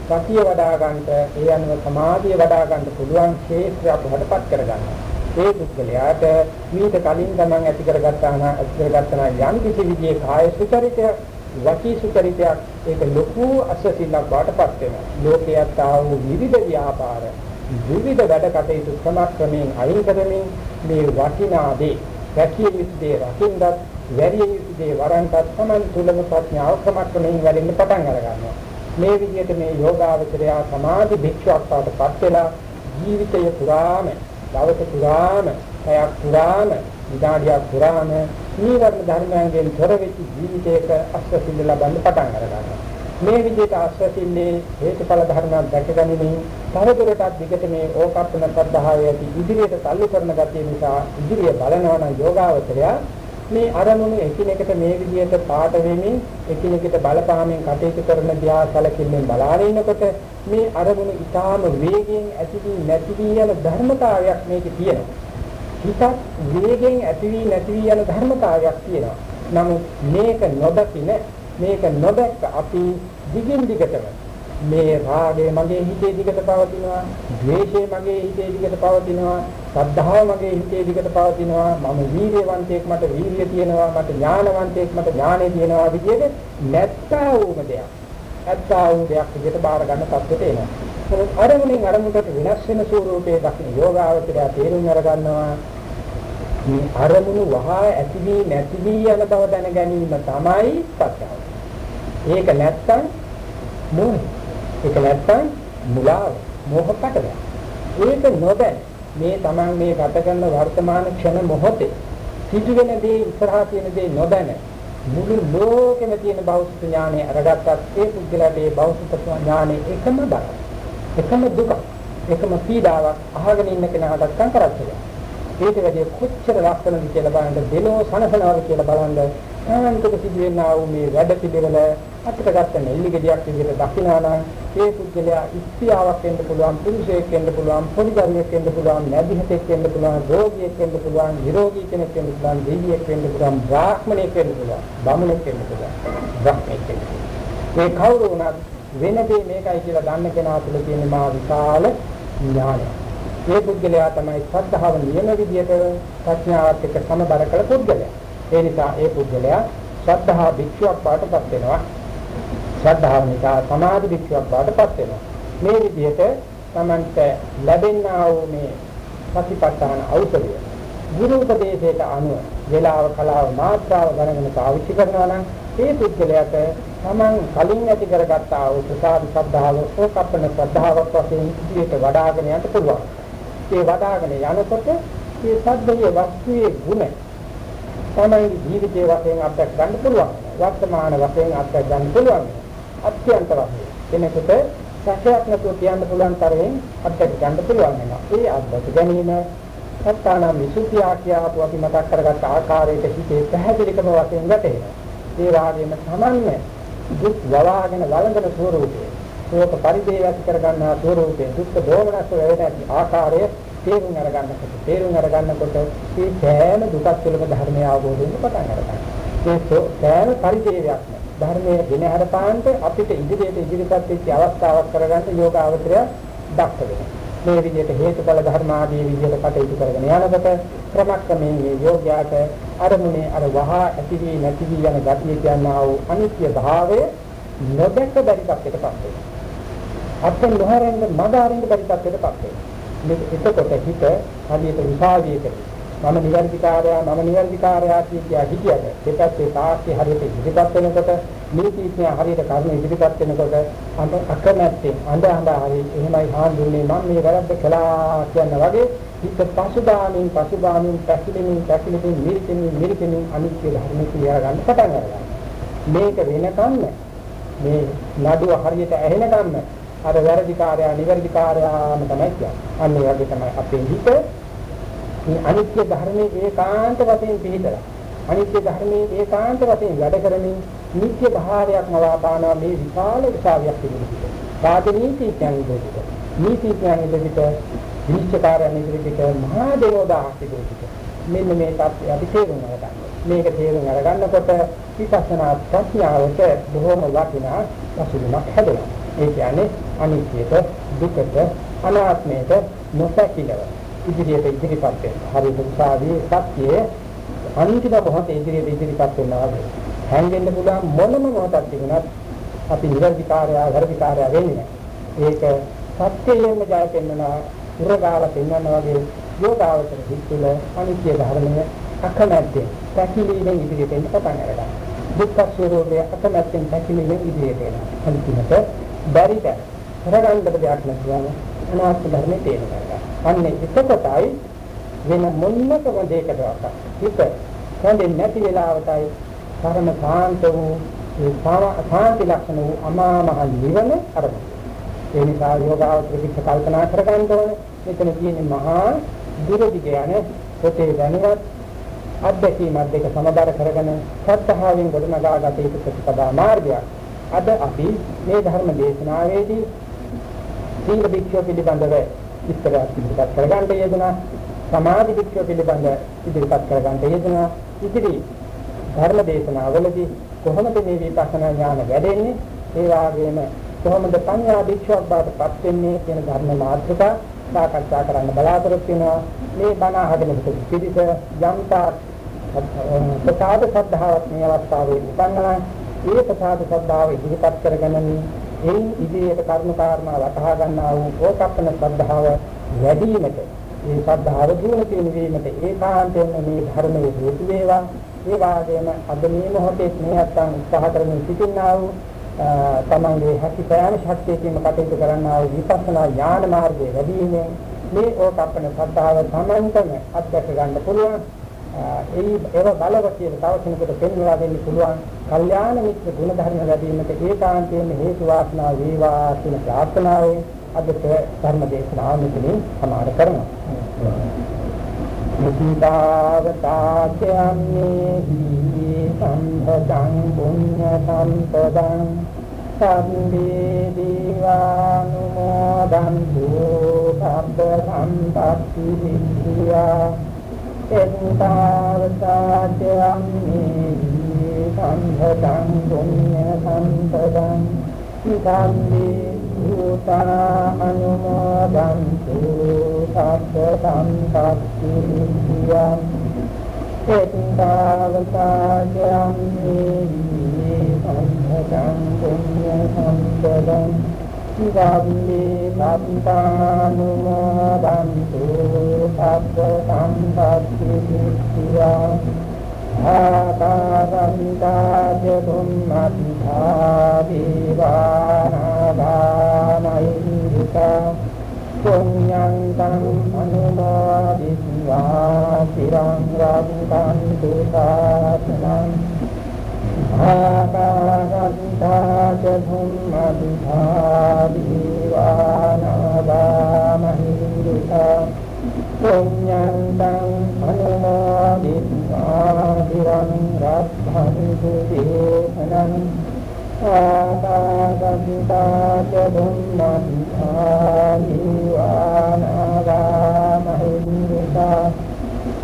සතිය වඩා ගන්නට ඒ අනුව සමාධිය වඩා ගන්නට පුළුවන් ක්ෂේත්‍රයක් වඩපත් කරගන්නවා. ඒ පුද්ගලයාට මීට කලින් තමන් ඇති කරගත්තා නම් ඇති කරගත්තා නම් යම් කිසි විදිහේ කාය සුචරිතයක් වචී සුචරිතයක් ඒක ලොකු අසසිලක් බාටපත් වෙනවා. ලෝකයට ආ වූ විවිධ ව්‍යාපාර විවිධ වැඩ කටයුතු ක්‍රමක්‍රමයෙන් අයින් කරමින් මේ වටිනා දේ රැකිය යුතු දේ රකින්නත් වැරිය යුතු දේ වරන්ටත් සමන් තුලම ප්‍රඥාව ක්‍රමක්‍රමයෙන් වැඩෙන්න පටන් අර ගන්නවා මේ විදිහට මේ යෝගාවචරය සමාධි භික්ෂුවක් පාටපත් වෙලා ජීවිතය පුරාම දවස පුරාම පැයක් පුරාම විනාඩියක් පුරාම නීවරණ ධර්මයන්ගෙන් තොර වෙච්ච ජීවිතයක අස්වැසිල්ල ලබන්න පටන් අර ගන්නවා. මේ විදිහට අස්වැසිල්ලේ හේතුඵල ධර්මයන් දැකගනිමින් තවදුරටත් දිගට මේ ඕකප්පන සද්ධාවේ ඇති ඉදිරියට තල්ලු කරන ගතිය නිසා ඉදිරිය බලනවා නම් යෝගාවචරය මේ අරමුණු එකිනෙකට මේ විදිහට පාට වෙමින් එකිනෙකට බලපාමින් කටයුතු කරන දිහා සැලකිල්ලෙන් බලාගෙන ඉන්නකොට මේ අරමුණු ඊටාම වේගයෙන් ඇති වී නැති වී යන ධර්මතාවයක් මේකේ තියෙනවා. හිතත් වේගයෙන් ඇති වී නැති වී යන ධර්මතාවයක් තියෙනවා. නමුත් මේක නොදකින මේක නොදැක්ක අපි දිගින් දිගටම මේ රාගය මගේ හිතේ දිගට පවතිනවා ද්වේෂය මගේ හිතේ දිගට පවතිනවා සද්ධාව මගේ හිතේ දිගට පවතිනවා මම වීර්යවන්තයෙක් මට වීර්යය තියෙනවා මට ඥානවන්තයෙක් මට ඥානෙ තියෙනවා විදිහට නැත්තා වූම දෙයක්. නැත්තා වූ දෙයක් විදිහට බාර ගන්න තත්ත්වයට එනවා. නමුත් අරමුණෙන් අරමුණට වෙනස් වෙන ස්වරූපයේ දකින්න යෝගාවචරය තේරුම් අරගන්නවා. මේ අරමුණු වහා ඇති වී නැති වී යන බව දැන ගැනීම තමයි සත්‍යය. ඒක නැත්තම් මොහොත ඒක නැත්තම් මුලාව මොහොතකට ඒක නොදැන මේ Taman මේ ගත කරන වර්තමාන ක්ෂණ මොහොතේ සිදුවෙන දේ ඉස්සරහා තියෙන දේ නොදැන මුළු ලෝකෙම තියෙන භෞතික ඥානය අරගත්තත් ඒ පුද්ගලයාට ඒ භෞතික ඥානය එකම බර එකම දුක එකම පීඩාවක් අහගෙන ඉන්න කෙනාට සංකරච්චය ඒක වැඩි කොච්චර ලස්සනද කියලා බලන්න දෙලෝ සනසනවාද කියලා බලන්න. ආනන්තක සිදුවෙනා වූ මේ වැඩ පිළිවෙල අතට ගන්න නෙල්ලි ගෙඩියක් විදිහට දකිනවා නම් ඒ පුද්ගලයා ඉස්තියාවක් වෙන්න පුළුවන් පුරුෂයෙක් වෙන්න පුළුවන් පොඩි දරුවෙක් වෙන්න පුළුවන් නැදිහතෙක් වෙන්න පුළුවන් රෝගියෙක් වෙන්න පුළුවන් නිරෝගී කෙනෙක් වෙන්න පුළුවන් දෙවියෙක් වෙන්න පුළුවන් බ්‍රාහ්මණයෙක් වෙන්න පුළුවන් බමුණෙක් වෙන්න පුළුවන් බ්‍රහ්මෙක් වෙන්න පුළුවන්. මේ කවුරු වුණත් වෙන දේ මේකයි කියලා දන්න කෙනා තුළ තියෙන මා විශාල ඥානය මේ පුද්ගලයා තමයි ශ්‍රද්ධාව නියම විදියට ප්‍රඥාවත් එක්ක සමබර කළ පුද්ගලයා ඒ නිසා ඒ පුද්ගලයා ශ්‍රද්ධා භික්ෂුවක් බාටපත් වෙනවා ශ්‍රද්ධාව නිසා සමාධි භික්ෂුවක් බාටපත් වෙනවා. මේ විදිහට Tamante ලැබෙනා වූ මේ සතිපට්ඨාන ඖෂධය ගුරු උපදේශයට අනුව වේලාව කලාව මාත්‍රාව ගණනකට පාවිච්චි කරනවා නම් ඒ පුද්ගලයාට Taman කලින් ඇති කරගත්තා වූ ප්‍රසාද ශ්‍රද්ධාව ඕකප්පන ශ්‍රද්ධාවක් වශයෙන් ඉදිරියට වඩ아가න යන්න පුළුවන්. ඒ වඩාගෙන යනකොට මේ සද්දයේ වස්තුවේ ගුණ තමයි ජීවිතයේ වශයෙන් අත්දැක ගන්න පුළුවන්. වර්තමාන වශයෙන් අත්දැක ගන්න පුළුවන්. අත්‍යන්ත වශයෙන්. එනකොට සැකයක් නැතුව කියන්න පුළුවන් තරමින් අත්දැක ගන්න පුළුවන් වෙනවා. ඒ අත්දැක ගැනීම සත්තාන විසුද්ධිය ආකියාපු අපි මතක් කරගත් ආකාරයට හිතේ පැහැදිලිකම වශයෙන් ගැටෙනවා. ඒ වාගේම සමන්නේ දුක් වවාගෙන වළඳන ස්වરૂපයේ ශෝක පරිදේයත් කරගන්නා ස්වરૂපයේ දුක් දෝමනස් වේදන ආකාරය තේරුම් අරගන්නකොට තේරුම් අරගන්නකොට මේ සෑම දුකක් තුළම ධර්මය අවබෝධ වෙන්න පටන් ගන්නවා. ඒ සෑම පරිදේයයක්ම ධර්මයේ ගෙන හරපාන්ට අපිට ඉදිරියට ඉදිරිපත් වෙච්ච අවස්ථාවක් කරගන්න යෝග අවතරය දක්ෂ වෙනවා. මේ විදිහට හේතුඵල ධර්ම ආදී විදිහට කටයුතු කරගෙන යනකොට ක්‍රමක්‍රමයෙන් මේ යෝග්‍යයට අරමුණේ අර වහා ඇති වී නැති වී යන ගතිය කියනා වූ අනිත්‍ය භාවය නොදැක බැරි තත්යකටපත් වෙනවා. අත්ෙන් නොහැරෙන්න මඟ අරින්න බැරි තත්යකටපත් වෙනවා. මේක එතකොට හිත හදියට විසාවියකට මම නිවැරදිකාරයා මම නිවැරදිකාරයා කියලා හිතියද දෙපැත්තේ තාක්ෂි හරියට ඉදිරිපත් වෙනකොට නීතිඥයා හරියට කර්ම ඉදිරිපත් වෙනකොට අන්ත අකමැත්තෙන් අඳ අඳ හරි එහෙමයි හාන්දුන්නේ මම මේ වැරද්ද කළා කියන වගේ හිත පසුබාමින් පසුබාමින් පැකිලෙමින් පැකිලෙමින් මිරිකෙමින් මිරිකෙමින් අනිත්‍ය ධර්ම කියලා ගන්න පටන් ගන්නවා මේක වෙනකන් මේ නඩුව හරියට ඇහෙනකම් අර වැරදිකාරයා නිවැරදිකාරයාම තමයි කියන්නේ අන්න ඒ වගේ තමයි අපේ හිත මේ අනිත්‍ය ධර්මයේ ඒකාන්ත වශයෙන් පිළිදලා අනිත්‍ය ධර්මයේ ඒකාන්ත වශයෙන් වැඩ කරමින් නිත්‍ය භාවයක් මවාපානා මේ විශාල විසාවියක් තිබෙනවා. රාජනීති කියන්නේ නීතිඥයන් ඉදිරියට විනිශ්චයකාරයන් ඉදිරියට මහා දේවදාහක් ඉදිරියට මෙන්න මේ தත්ත්වය අපි තේරුම් ගන්න. මේක තේරුම් අරගන්නකොට විපස්සනා ප්‍රඥාවට බොහොම වටිනා වශයෙන්ක් හැදෙනවා. ඒ කියන්නේ අනිත්‍යයට, දුකට, අනාත්මයට නොසැකීලව ඉදිරියට ඉදිරිපත් වෙනවා. හරි දුක්ඛාදී සත්‍යයේ අන්තිම මොහොතේ ඉදිරියට ඉදිරිපත් වෙනවා. හැංගෙන්න පුළුවන් මොනම මොහොතක් තිබුණත් අපි නිර්විකාරය, වර්විකාරය වෙන්නේ ඒක සත්‍යයෙන්ම ජය පෙන්වනවා, උරගාල පෙන්වනවා වගේ යෝගාවචර හිතුල අනිත්‍ය ධර්මය අකමැත්තෙන් පැකිලීමෙන් ඉදිරියට එන්න පටන් ගන්නවා. දුක්ඛ ස්වરૂපයේ අකමැත්තෙන් පැකිලීමෙන් ඉදිරියට එනවා. අනිත්‍යමත බැරිද කරගන්න දෙයක් නැතුවම අනාත්ම ධර්මයේ තේරුම් ගන්නවා. අන්නේ එතකොටයි වෙන මොන්නකම දෙයකටවත් හිත හොඳින් නැති වෙලාවටයි පරම සාන්ත වූ ඒ සාන්ති ලක්ෂණ වූ අමා මහ නිවන අරමුණ. ඒ නිසා යෝගාවචර කල්පනා කරගන්න ඕනේ. මෙතන තියෙන මහා දුරදි කියන පොතේ දැනුවත් අධ්‍යක්ීමත් දෙක සමබර කරගෙන සත්‍යයෙන් ගොඩනගාගත යුතු ප්‍රතිපදා මාර්ගයක්. අද අපි මේ ධර්ම දේශනාවේදී සීල භික්ෂුව පිළිබඳව ඉස්සරහට ඉදිරිපත් කරගන්න යෙදුනා සමාධි භික්ෂුව පිළිබඳව ඉදිරිපත් කරගන්න යෙදුනා ඉතිරි ධර්ම දේශනාවලදී කොහොමද මේ විපස්සනා ඥාන වැඩෙන්නේ? ඒ වගේම කොහොමද පඤ්ඤා භික්ෂුවක් බවට පත් වෙන්නේ කියන ධර්ම මාතෘකා සාකච්ඡා කරන්න බලාපොරොත්තු වෙනවා. මේ බණ අහගෙන පිළිස යම්තා ප්‍රසාද ශ්‍රද්ධාවක් මේ අවස්ථාවේ උපන්නා. ඒ ප්‍රසාද ශ්‍රද්ධාව ඉදිරිපත් කරගෙන එයින් ඉදිරියට කර්ම කාරණා වටහා ගන්නා වූ ඕකප්පන ශ්‍රද්ධාව වැඩි වීමට ඒ ශ්‍රද්ධාව දිනු කියන වීමට ඒකාන්තයෙන් මේ ධර්මයේ හේතු වේවා. ඒ වාගේම අද මේ මොහොතේ ස්නේහයන් උත්සාහ කරමින් සිටිනා වූ තමන්ගේ හැකියාව ශක්තියකින් කටයුතු කරන්නා වූ විපස්සනා ඥාන මාර්ගයේ වැඩි වීමෙන් මේ ඕකප්පන ශ්‍රද්ධාව තමන්ටම අත්දැක ගන්න පුළුවන්. ඒ ඒව බලව කියන තව කෙනෙකුට පෙන්වලා දෙන්න පුළුවන් කල්යාණ මිත්‍ර ගුණ ධර්ම ලැබීමට ඒකාන්තයෙන් හේතු වාසනා වේවා කියන ප්‍රාර්ථනාවෙන් අදට ධර්ම දේශනාව මෙතනින් සමාර කරනවා. මුදිතාවතාචයන්නේ සම්පදං පුඤ්ඤ සම්පදං සම්මේ දීවානුමෝදන්තු සම්ප සම්පත්ති විද්‍යා එත්තාවතාචයන්නේ සම්පදං පුඤ්ඤ සම්පදං සම්මේ භූතා අනුමෝදන්තු සබ්බ සම්පත්ති විද්‍යාං එත්තාවතාජම්මේ සම්පදං පුඤ්ඤ සම්පදං චිරන්නේ සත්තානුමෝදන්තු සබ්බ සම්පත්ති සිද්ධියා ආකාරමිතාජ දුම්මත්තා දීවානාදානයිරිතා පුඤ්ඤං තං අනුමෝදිත්වා চিරං රක්ඛන්තු සාසනං ආකාරමිතාජ බුම්මත්තා දීවානාගාමයිනිකා පුඤ්ඤන්තං අනුමෝදිत्वा ධිරං රක්ඛන්තු දේශනං ආකාශිතාච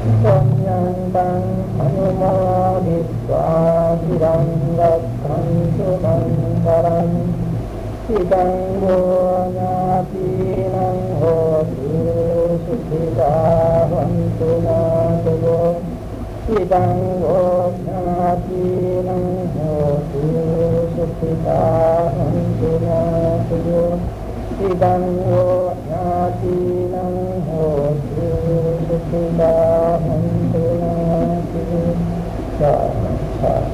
සම්යන්තං අනුමෝදිत्वा চিරං රක්ඛන්තු මන්තරං සිතං ගෝණාපීනං හෝති සුඛිතාවන්තු නාතෝ සිතං ගෝණාපීනං හෝති සුඛිතාවන්තු නාතෝ සිතං ගෝණාපීනං Thank you.